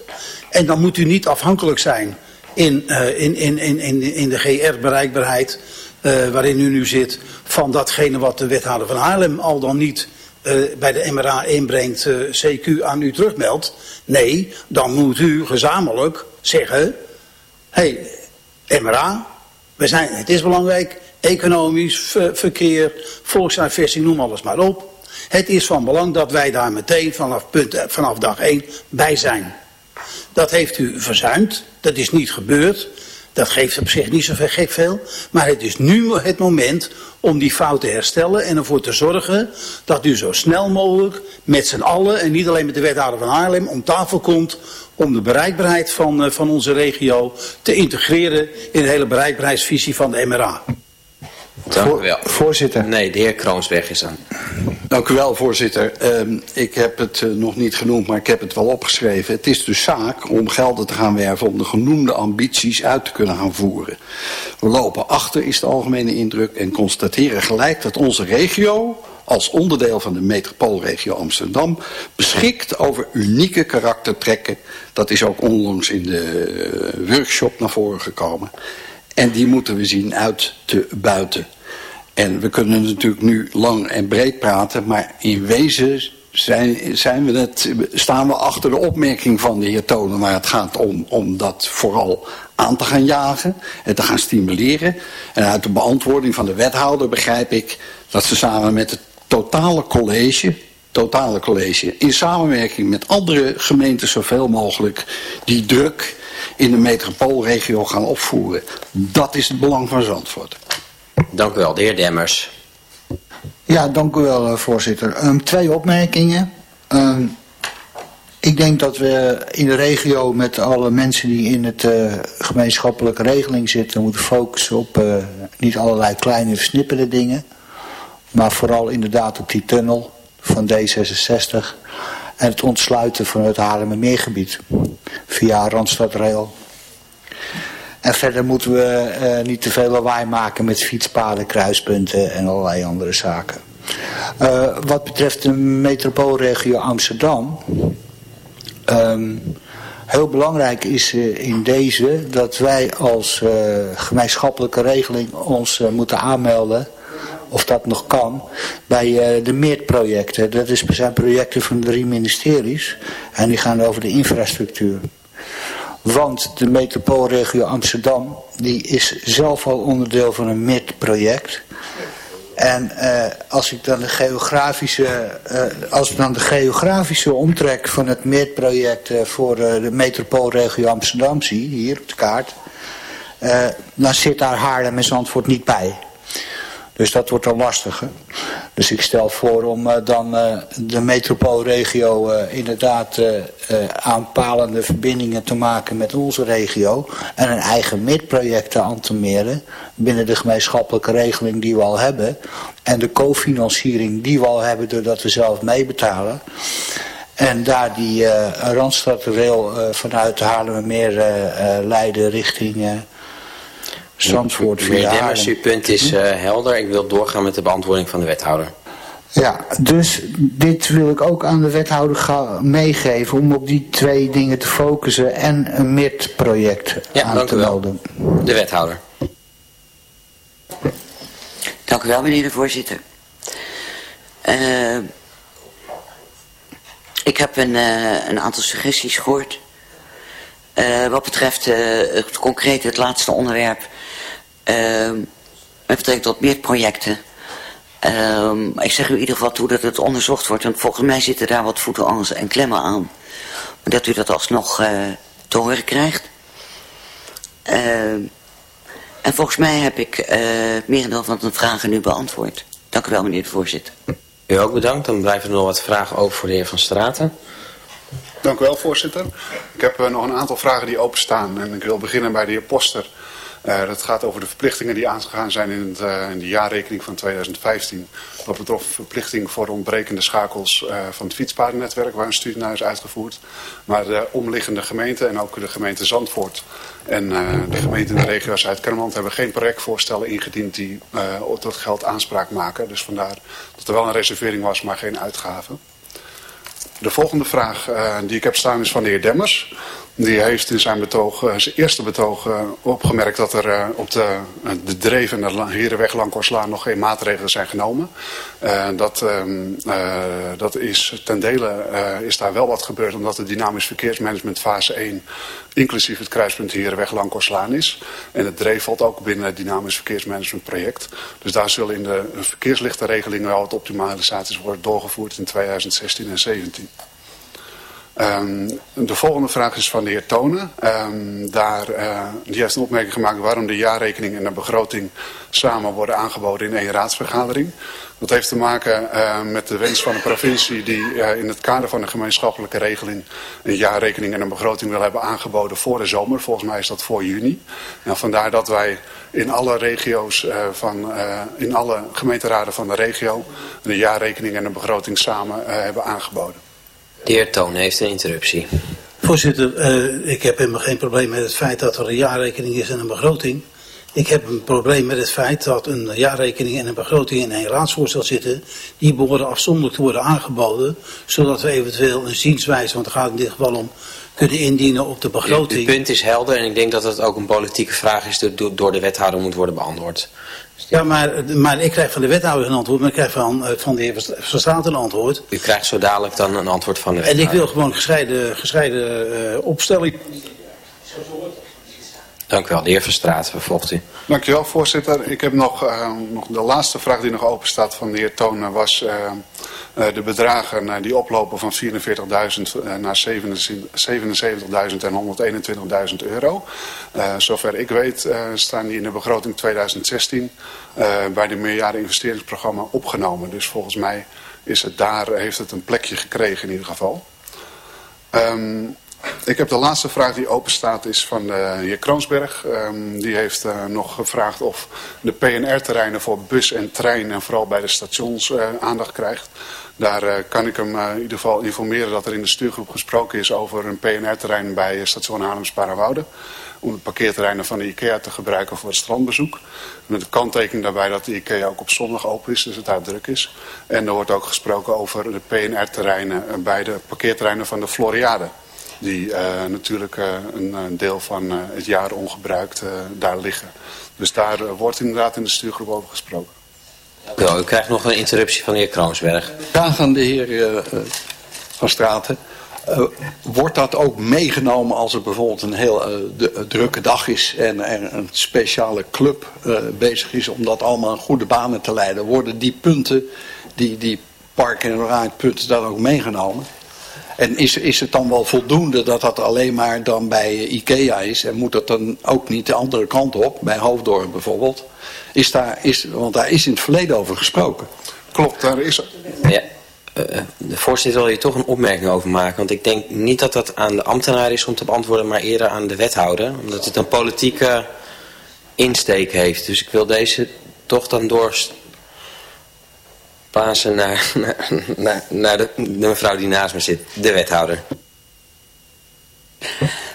En dan moet u niet afhankelijk zijn in, uh, in, in, in, in de GR-bereikbaarheid uh, waarin u nu zit, van datgene wat de wethouder van Haarlem al dan niet uh, bij de MRA inbrengt, uh, CQ aan u terugmeldt. Nee, dan moet u gezamenlijk zeggen, hé, hey, MRA, we zijn, het is belangrijk, economisch, verkeer, volkshuisvesting, noem alles maar op. Het is van belang dat wij daar meteen vanaf, punt, vanaf dag 1 bij zijn. Dat heeft u verzuimd, dat is niet gebeurd. Dat geeft op zich niet zo veel. Maar het is nu het moment om die fout te herstellen en ervoor te zorgen dat u zo snel mogelijk met z'n allen en niet alleen met de wethouder van Haarlem om tafel komt om de bereikbaarheid van, uh, van onze regio te integreren in de hele bereikbaarheidsvisie van de MRA. Dank u wel. Voorzitter. Nee, de heer Kroonsberg is aan. Dank u wel, voorzitter. Uh, ik heb het uh, nog niet genoemd, maar ik heb het wel opgeschreven. Het is dus zaak om gelden te gaan werven om de genoemde ambities uit te kunnen gaan voeren. We lopen achter, is de algemene indruk, en constateren gelijk dat onze regio als onderdeel van de metropoolregio Amsterdam beschikt over unieke karaktertrekken. Dat is ook onlangs in de workshop naar voren gekomen. En die moeten we zien uit te buiten. En we kunnen natuurlijk nu lang en breed praten, maar in wezen zijn, zijn we het, staan we achter de opmerking van de heer Tonen. Maar het gaat om, om dat vooral aan te gaan jagen en te gaan stimuleren. En uit de beantwoording van de wethouder begrijp ik dat ze samen met het totale college, totale college, in samenwerking met andere gemeenten zoveel mogelijk die druk in de metropoolregio gaan opvoeren. Dat is het belang van Zandvoort. Dank u wel, de heer Demmers. Ja, dank u wel, eh, voorzitter. Um, twee opmerkingen. Um, ik denk dat we in de regio met alle mensen die in het uh, gemeenschappelijke regeling zitten... moeten focussen op uh, niet allerlei kleine versnipperde dingen... maar vooral inderdaad op die tunnel van D66... en het ontsluiten van het Haarlemmermeergebied via Randstadrail. En verder moeten we uh, niet te veel lawaai maken met fietspaden, kruispunten en allerlei andere zaken. Uh, wat betreft de metropoolregio Amsterdam... Um, heel belangrijk is uh, in deze dat wij als gemeenschappelijke regeling ons moeten aanmelden of dat nog kan, bij uh, de meerprojecten. Dat zijn projecten van drie ministeries en die gaan over de infrastructuur. Want de metropoolregio Amsterdam, die is zelf al onderdeel van een MIT-project. En uh, als ik dan de geografische, uh, als dan de geografische omtrek van het MIT-project uh, voor de metropoolregio Amsterdam zie, hier op de kaart, dan zit daar Haarlem en Zandvoort niet bij. Dus dat wordt dan lastiger. Dus ik stel voor om uh, dan uh, de metropoolregio uh, inderdaad aanpalende verbindingen te maken met onze regio. En een eigen midproject te antomeren binnen de gemeenschappelijke regeling die we al hebben. En de cofinanciering die we al hebben doordat we zelf meebetalen. En daar die Randstadrail vanuit Haarlemmermeer leiden richting Zandvoort via Meneer Demmers, uw punt is uh, helder. Ik wil doorgaan met de beantwoording van de wethouder. Ja, dus dit wil ik ook aan de wethouder gaan meegeven om op die twee dingen te focussen en een MIT-project ja, aan te melden. De wethouder. Dank u wel, meneer de voorzitter. Uh, ik heb een, uh, een aantal suggesties gehoord. Uh, wat betreft het concreet het laatste onderwerp uh, met betrekking tot meer projecten. Uh, ik zeg u in ieder geval toe dat het onderzocht wordt. Want volgens mij zitten daar wat voeten en klemmen aan. Maar dat u dat alsnog uh, te horen krijgt. Uh, en volgens mij heb ik uh, merendeel van de vragen nu beantwoord. Dank u wel, meneer de voorzitter. U ook bedankt. Dan blijven er nog wat vragen over voor de heer Van Straten. Dank u wel, voorzitter. Ik heb uh, nog een aantal vragen die openstaan. En ik wil beginnen bij de heer Poster. Uh, dat gaat over de verplichtingen die aangegaan zijn in, het, uh, in de jaarrekening van 2015. Dat betrof verplichting voor ontbrekende schakels uh, van het fietspadennetwerk waar een studie naar is uitgevoerd. Maar de omliggende gemeenten en ook de gemeente Zandvoort en de gemeente in de regio Zuid-Kennemerland hebben geen projectvoorstellen ingediend die op dat geld aanspraak maken. Dus vandaar dat er wel een reservering was, maar geen uitgaven. De volgende vraag die ik heb staan is van de heer Demmers. Die heeft in zijn betoog, eh, zijn eerste betoog eh, opgemerkt dat er eh, op de, de dreef en de Herenweg Langkorslaan nog geen maatregelen zijn genomen. dat, ehm, dat is ten dele is daar wel wat gebeurd omdat de dynamisch verkeersmanagement fase 1 inclusief het kruispunt Herenweg Langkorslaan is. En het dreef valt ook binnen het dynamisch verkeersmanagement project. Dus daar zullen in de verkeerslichtenregeling wel wat optimalisaties worden doorgevoerd in 2016 en 2017. Um, de volgende vraag is van de heer Tonen. Um, daar, uh, die heeft een opmerking gemaakt waarom de jaarrekening en de begroting samen worden aangeboden in één raadsvergadering. Dat heeft te maken uh, met de wens van de provincie die uh, in het kader van de gemeenschappelijke regeling een jaarrekening en een begroting wil hebben aangeboden voor de zomer. Volgens mij is dat voor juni. En vandaar dat wij in alle regio's van, in alle gemeenteraden van de regio een jaarrekening en een begroting samen hebben aangeboden. De heer Toon heeft een interruptie. Voorzitter, uh, ik heb helemaal geen probleem met het feit dat er een jaarrekening is en een begroting. Ik heb een probleem met het feit dat een jaarrekening en een begroting in een raadsvoorstel zitten. Die behoren afzonderlijk te worden aangeboden. Zodat we eventueel een zienswijze, want het gaat in dit geval om, kunnen indienen op de begroting. Het punt is helder en ik denk dat het ook een politieke vraag is die door de wethouder moet worden beantwoord. Ja, maar, maar ik krijg van de wethouder een antwoord, maar ik krijg van, eh, van de heer Verstraat een antwoord. U krijgt zo dadelijk dan een antwoord van de wethouder. En ik wil gewoon gescheiden, gescheiden uh, opstelling. Dank u wel. De heer Verstraat, vervolgt u. Dank u wel, voorzitter. Ik heb nog, uh, nog de laatste vraag die nog open staat van de heer Tonen was... Uh, de bedragen uh, die oplopen van 44.000 uh, naar 77.000 en 121.000 euro. zover ik weet staan die in de begroting 2016 bij de meerjaren investeringsprogramma opgenomen. Dus volgens mij is het daar, heeft het een plekje gekregen in ieder geval. Um, ik heb de laatste vraag die open staat is van de heer Kroonsberg. Um, die heeft nog gevraagd of de PNR-terreinen voor bus en trein en vooral bij de stations aandacht krijgt. Daar uh, kan ik hem in ieder geval informeren dat er in de stuurgroep gesproken is over een PNR-terrein bij station Haarlems-Parenwoude. Om de parkeerterreinen van de IKEA te gebruiken voor het strandbezoek. Met de kanttekening daarbij dat de IKEA ook op zondag open is, dus het daar druk is. En er wordt ook gesproken over de PNR-terreinen bij de parkeerterreinen van de Floriade die natuurlijk een, deel van het jaar ongebruikt daar liggen. Dus daar wordt inderdaad in de stuurgroep over gesproken. Wel, u krijgt nog een interruptie van de heer Kroonsberg. Vraag aan de heer Van Straten. Uh, wordt dat ook meegenomen als er bijvoorbeeld een heel de, drukke dag is en er een speciale club bezig is om dat allemaal in goede banen te leiden? Worden die punten, die, die park- en ride punten daar ook meegenomen? En is, is het dan wel voldoende dat dat alleen maar dan bij IKEA is? En moet dat dan ook niet de andere kant op, bij Hoofddorp bijvoorbeeld? Is daar, is, want daar is in het verleden over gesproken. Klopt, daar is... Ja. Uh, de voorzitter wil hier toch een opmerking over maken. Want ik denk niet dat dat aan de ambtenaar is om te beantwoorden, maar eerder aan de wethouder. Omdat het een politieke insteek heeft. Dus ik wil deze toch dan doorpassen naar, naar, naar de, de, mevrouw die naast me zit, de wethouder.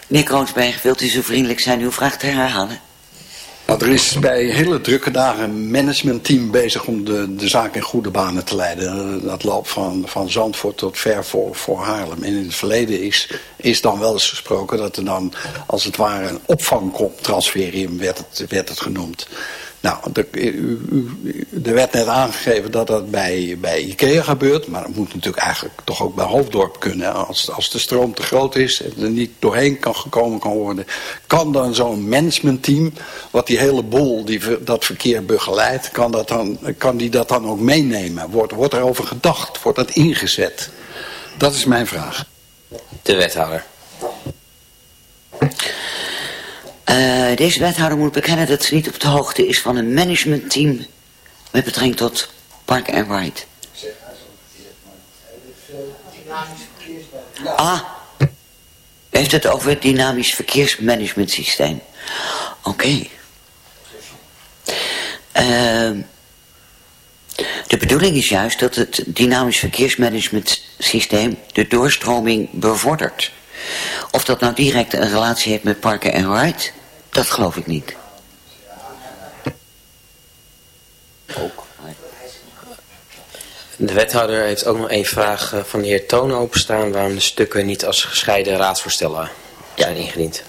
Meneer Kroonsberg, wilt u zo vriendelijk zijn uw vraag te herhalen? Nou, er is bij hele drukke dagen een managementteam bezig om de, de zaak in goede banen te leiden. Dat loopt van, van Zandvoort tot ver voor, voor Haarlem. En in het verleden is, is dan wel eens gesproken dat er dan als het ware een opvangtransferium werd het, werd het genoemd. Nou, er werd net aangegeven dat dat bij, bij IKEA gebeurt. Maar dat moet natuurlijk eigenlijk toch ook bij Hoofddorp kunnen. Als, als de stroom te groot is en er niet doorheen kan gekomen kan worden. Kan dan zo'n managementteam, wat die hele boel, die, dat verkeer begeleidt, kan, dat dan, kan die dat dan ook meenemen? Wordt, wordt er over gedacht? Wordt dat ingezet? Dat is mijn vraag. De wethouder. Uh, deze wethouder moet bekennen dat ze niet op de hoogte is van een managementteam met betrekking tot Park and Ride. Ah, heeft het over het dynamisch verkeersmanagement systeem. Oké. Uh, de bedoeling is juist dat het dynamisch verkeersmanagement systeem de doorstroming bevordert. Of dat nou direct een relatie heeft met Parken en Ride, dat geloof ik niet. Ook. De wethouder heeft ook nog één vraag eh, van de heer Toon openstaan... waarom de stukken niet als gescheiden raadsvoorstellen zijn ingediend.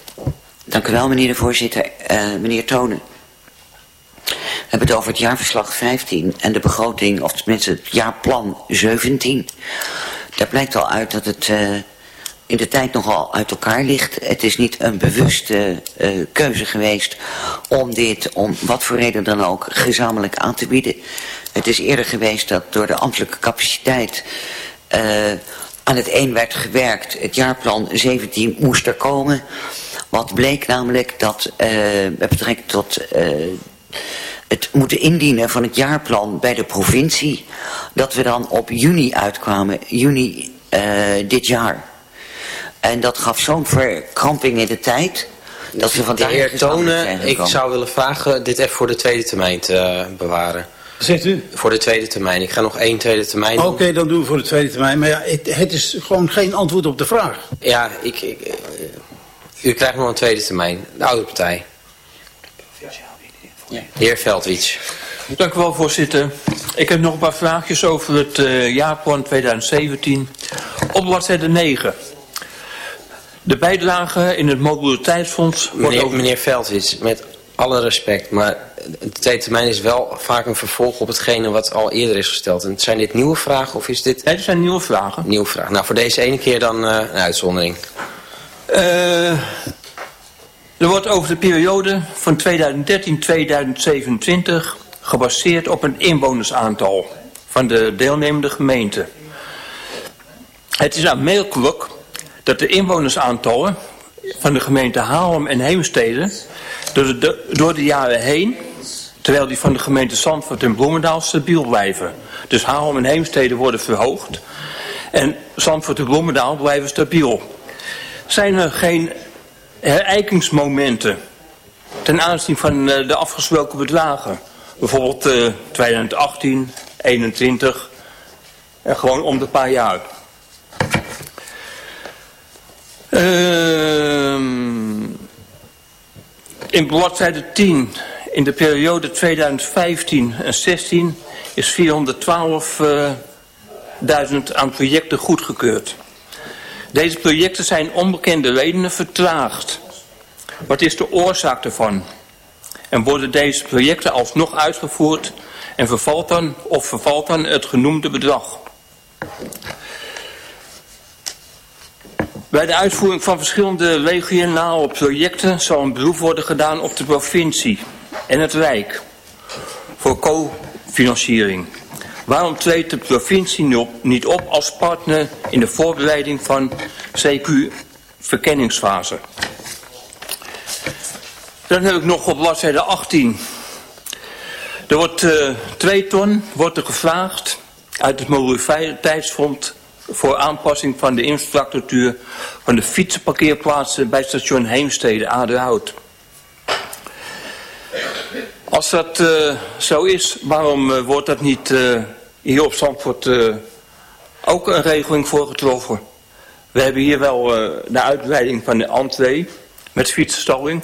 Dank u wel, meneer de voorzitter. Uh, meneer Tonen. We hebben het over het jaarverslag 15 en de begroting, of tenminste het jaarplan 17. Daar blijkt al uit dat het... Uh, in de tijd nogal uit elkaar ligt. Het is niet een bewuste uh, keuze geweest om dit, om wat voor reden dan ook, gezamenlijk aan te bieden. Het is eerder geweest dat door de ambtelijke capaciteit uh, aan het een werd gewerkt. Het jaarplan 17 moest er komen. Wat bleek namelijk dat uh, met betrekking tot het moeten indienen van het jaarplan bij de provincie... dat we dan op juni uitkwamen, juni dit jaar... En dat gaf zo'n verkramping in de tijd. Dat we van de heer Tonen, ik zou willen vragen dit even voor de tweede termijn te uh, bewaren. Zegt u? Voor de tweede termijn. Ik ga nog één tweede termijn Oké, okay, dan doen we voor de tweede termijn. Maar ja, het, het, is gewoon geen antwoord op de vraag. Ja, ik, ik, uh, u krijgt nog een tweede termijn. De oude partij. Ja. De heer Veldwits. Dank u wel, voorzitter. Ik heb nog een paar vraagjes over het uh, jaarplan 2017. Op bladzijde 9. De bijdrage in het mobiliteitsfonds... Meneer, over... meneer Veldwits, met alle respect, maar de tweede termijn is wel vaak een vervolg op hetgene wat al eerder is gesteld. En zijn dit nieuwe vragen of is dit... Nee, dit zijn nieuwe vragen. Nieuwe vragen. Nou, voor deze ene keer dan uh, een uitzondering. Uh, er wordt over de periode van 2013-2027 gebaseerd op een inwonersaantal van de deelnemende gemeente. Het is aanmerkelijk dat de inwonersaantallen van de gemeente Haarlem en Heemstede door de, door de jaren heen, terwijl die van de gemeente Zandvoort en Bloemendaal stabiel blijven. Dus Haarlem en Heemstede worden verhoogd en Zandvoort en Bloemendaal blijven stabiel. Zijn er geen herijkingsmomenten ten aanzien van eh, de afgesproken bedragen? Bijvoorbeeld uh, 2018, 21 en gewoon om de paar jaar. Uh, in bladzijde 10, in de periode 2015 en 16 is 412.000 uh, aan projecten goedgekeurd. Deze projecten zijn onbekende redenen vertraagd. Wat is de oorzaak daarvan? en worden deze projecten alsnog uitgevoerd en vervalt dan of vervalt dan het genoemde bedrag. Bij de uitvoering van verschillende regionale projecten zal een beroep worden gedaan op de provincie en het Rijk voor co-financiering. Waarom treedt de provincie niet op als partner in de voorbereiding van CQ-verkenningsfase? Dan heb ik nog op bladzijde 18. Er wordt uh, twee ton wordt er gevraagd uit het mobiliteitsfonds voor aanpassing van de infrastructuur van de fietsenparkeerplaatsen bij station Heemstede, Aderhout. Als dat uh, zo is, waarom uh, wordt dat niet hier op Zandvoort ook een regeling voor getroffen? We hebben hier wel de uitbreiding van de entree met fietsenstalling.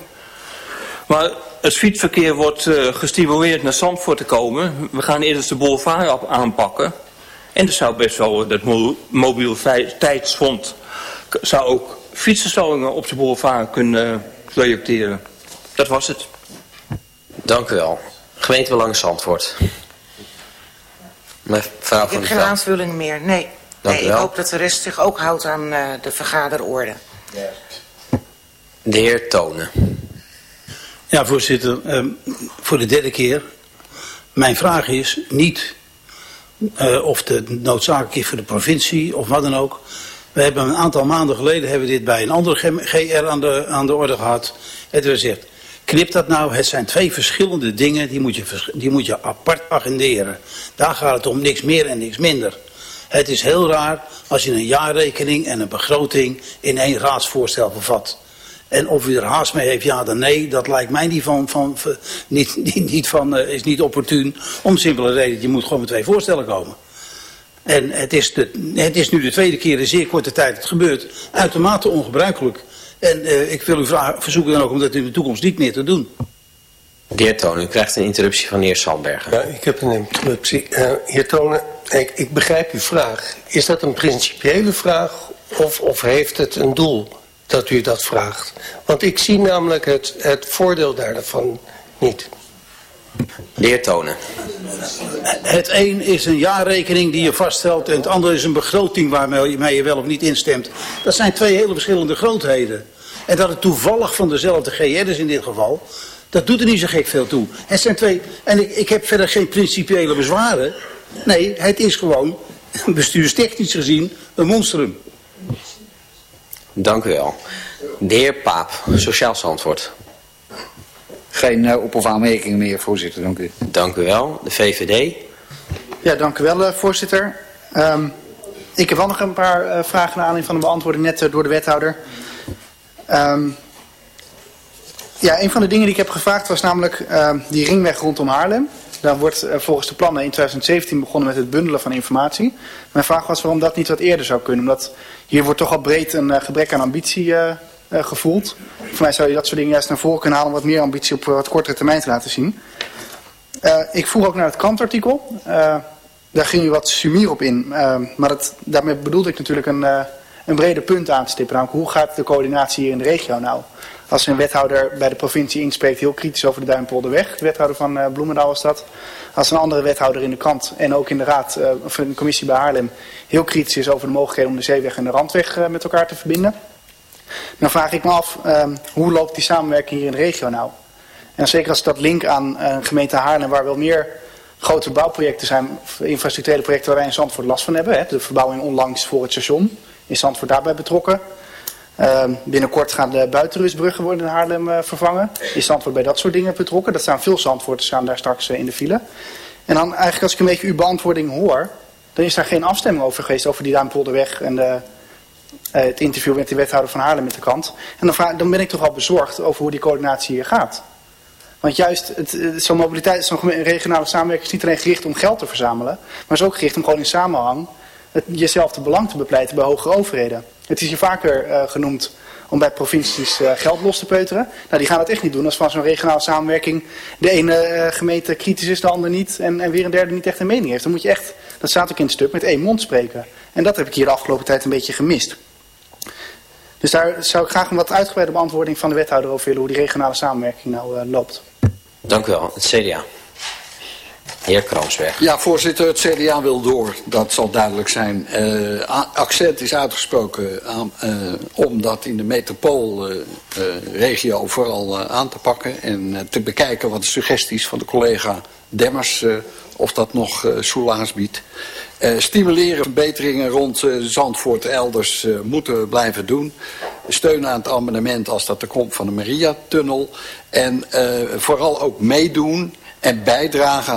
Maar het fietsverkeer wordt gestimuleerd naar Zandvoort te komen. We gaan eerst de boulevard aanpakken. En er zou best wel, dat mobiliteitsfonds zou ook fietsenstallingen op de boulevard kunnen projecteren. Dat was het. Dank u wel. Gemeentebelang Zandvoort. Mevrouw ik heb geen aanvullingen meer, nee. nee ik hoop dat de rest zich ook houdt aan uh, de vergaderorde. Ja. De heer Tonen. Ja, voorzitter. Um, voor de derde keer. Mijn vraag is niet uh, of het noodzakelijk is voor de provincie of wat dan ook. We hebben een aantal maanden geleden hebben we dit bij een andere GR aan de, aan de orde gehad. Het werd gezegd, knip dat nou, het zijn twee verschillende dingen, die moet, je, die moet je apart agenderen. Daar gaat het om niks meer en niks minder. Het is heel raar als je een jaarrekening en een begroting in één raadsvoorstel vervat. En of u er haast mee heeft, ja dan nee, dat lijkt mij niet van, van, niet, niet, niet van, uh, is niet opportun. Om simpele reden, je moet gewoon met twee voorstellen komen. En het is, de, het is nu de tweede keer in zeer korte tijd het gebeurt. Uitermate ongebruikelijk. En uh, ik wil u vragen, verzoeken dan ook om dat in de toekomst niet meer te doen. De heer Tonen, u krijgt een interruptie van de heer Sandbergen. Ja, ik heb een interruptie. Uh, heer Tonen, ik, ik begrijp uw vraag. Is dat een principiële vraag of, of heeft het een doel dat u dat vraagt? Want ik zie namelijk het, het voordeel daarvan niet. De heer Tonen. Het een is een jaarrekening die je vaststelt en het andere is een begroting waarmee je wel of niet instemt. Dat zijn twee hele verschillende grootheden. En dat het toevallig van dezelfde GR is in dit geval, dat doet er niet zo gek veel toe. Het zijn twee, en ik, ik heb verder geen principiële bezwaren. Nee, het is gewoon, bestuurstechnisch gezien, een monstrum. Dank u wel. De heer Paap, Sociaal Antwoord. Geen uh, op- of aanmerkingen meer, voorzitter. Dank u. Dank u wel. De VVD. Ja, dank u wel, uh, voorzitter. Um, ik heb wel nog een paar uh, vragen naar aanleiding van de beantwoording net door de wethouder. Um, ja, een van de dingen die ik heb gevraagd was namelijk uh, die ringweg rondom Haarlem. Daar wordt uh, volgens de plannen in 2017 begonnen met het bundelen van informatie. Mijn vraag was waarom dat niet wat eerder zou kunnen. Omdat hier wordt toch al breed een uh, gebrek aan ambitie uh, gevoeld. Voor mij zou je dat soort dingen juist naar voren kunnen halen om wat meer ambitie op wat kortere termijn te laten zien. ik vroeg ook naar het krantartikel. daar ging u wat sumier op in. maar daarmee bedoelde ik natuurlijk een, een breder punt aan te stippen. Hoe gaat de coördinatie hier in de regio nou? Als een wethouder bij de provincie inspreekt heel kritisch over de Duimpolderweg. De wethouder van uh, Bloemendaal was dat. Als een andere wethouder in de krant en ook in de raad uh, of de commissie bij Haarlem heel kritisch is over de mogelijkheden om de zeeweg en de randweg uh, met elkaar te verbinden. Dan vraag ik me af, um, hoe loopt die samenwerking hier in de regio nou? En zeker als dat link aan een gemeente Haarlem waar wel meer grote bouwprojecten zijn, infrastructurele projecten waar wij in Zandvoort last van hebben. Hè? De verbouwing onlangs voor het station, is Zandvoort daarbij betrokken. Uh, binnenkort gaan de buitenrustbruggen worden in Haarlem uh, vervangen. Is Zandvoort bij dat soort dingen betrokken? Dat staan veel Zandvoorters staan daar straks uh, in de file. En dan eigenlijk als ik een beetje uw beantwoording hoor, dan is daar geen afstemming over geweest over die Duimpolderweg en de, het interview met de wethouder van Haarlem met de krant. En dan, dan ben ik toch al bezorgd over hoe die coördinatie hier gaat. Want juist zo'n mobiliteit, zo'n regionale samenwerking is niet alleen gericht om geld te verzamelen, maar is ook gericht om gewoon in samenhang jezelf te belang te bepleiten bij hogere overheden. Het is hier vaker uh, genoemd om bij provincies uh, geld los te peuteren. Nou, die gaan dat echt niet doen als van zo'n regionale samenwerking de ene uh, gemeente kritisch is, de andere niet en, en weer een derde niet echt een mening heeft. Dan moet je echt, dat staat ook in het stuk, met één mond spreken. En dat heb ik hier de afgelopen tijd een beetje gemist. Dus daar zou ik graag een wat uitgebreide beantwoording van de wethouder over willen, hoe die regionale samenwerking nou loopt. Dank u wel. Het CDA. Heer. Ja, voorzitter, het CDA wil door. Dat zal duidelijk zijn. Uh, accent is uitgesproken aan, uh, om dat in de metropoolregio vooral aan te pakken. En te bekijken wat de suggesties van de collega Demmers, of dat nog soelaas biedt. stimuleren verbeteringen rond Zandvoort elders moeten blijven doen. Steun aan het amendement als dat er komt van de Maria-tunnel. En vooral ook meedoen en bijdragen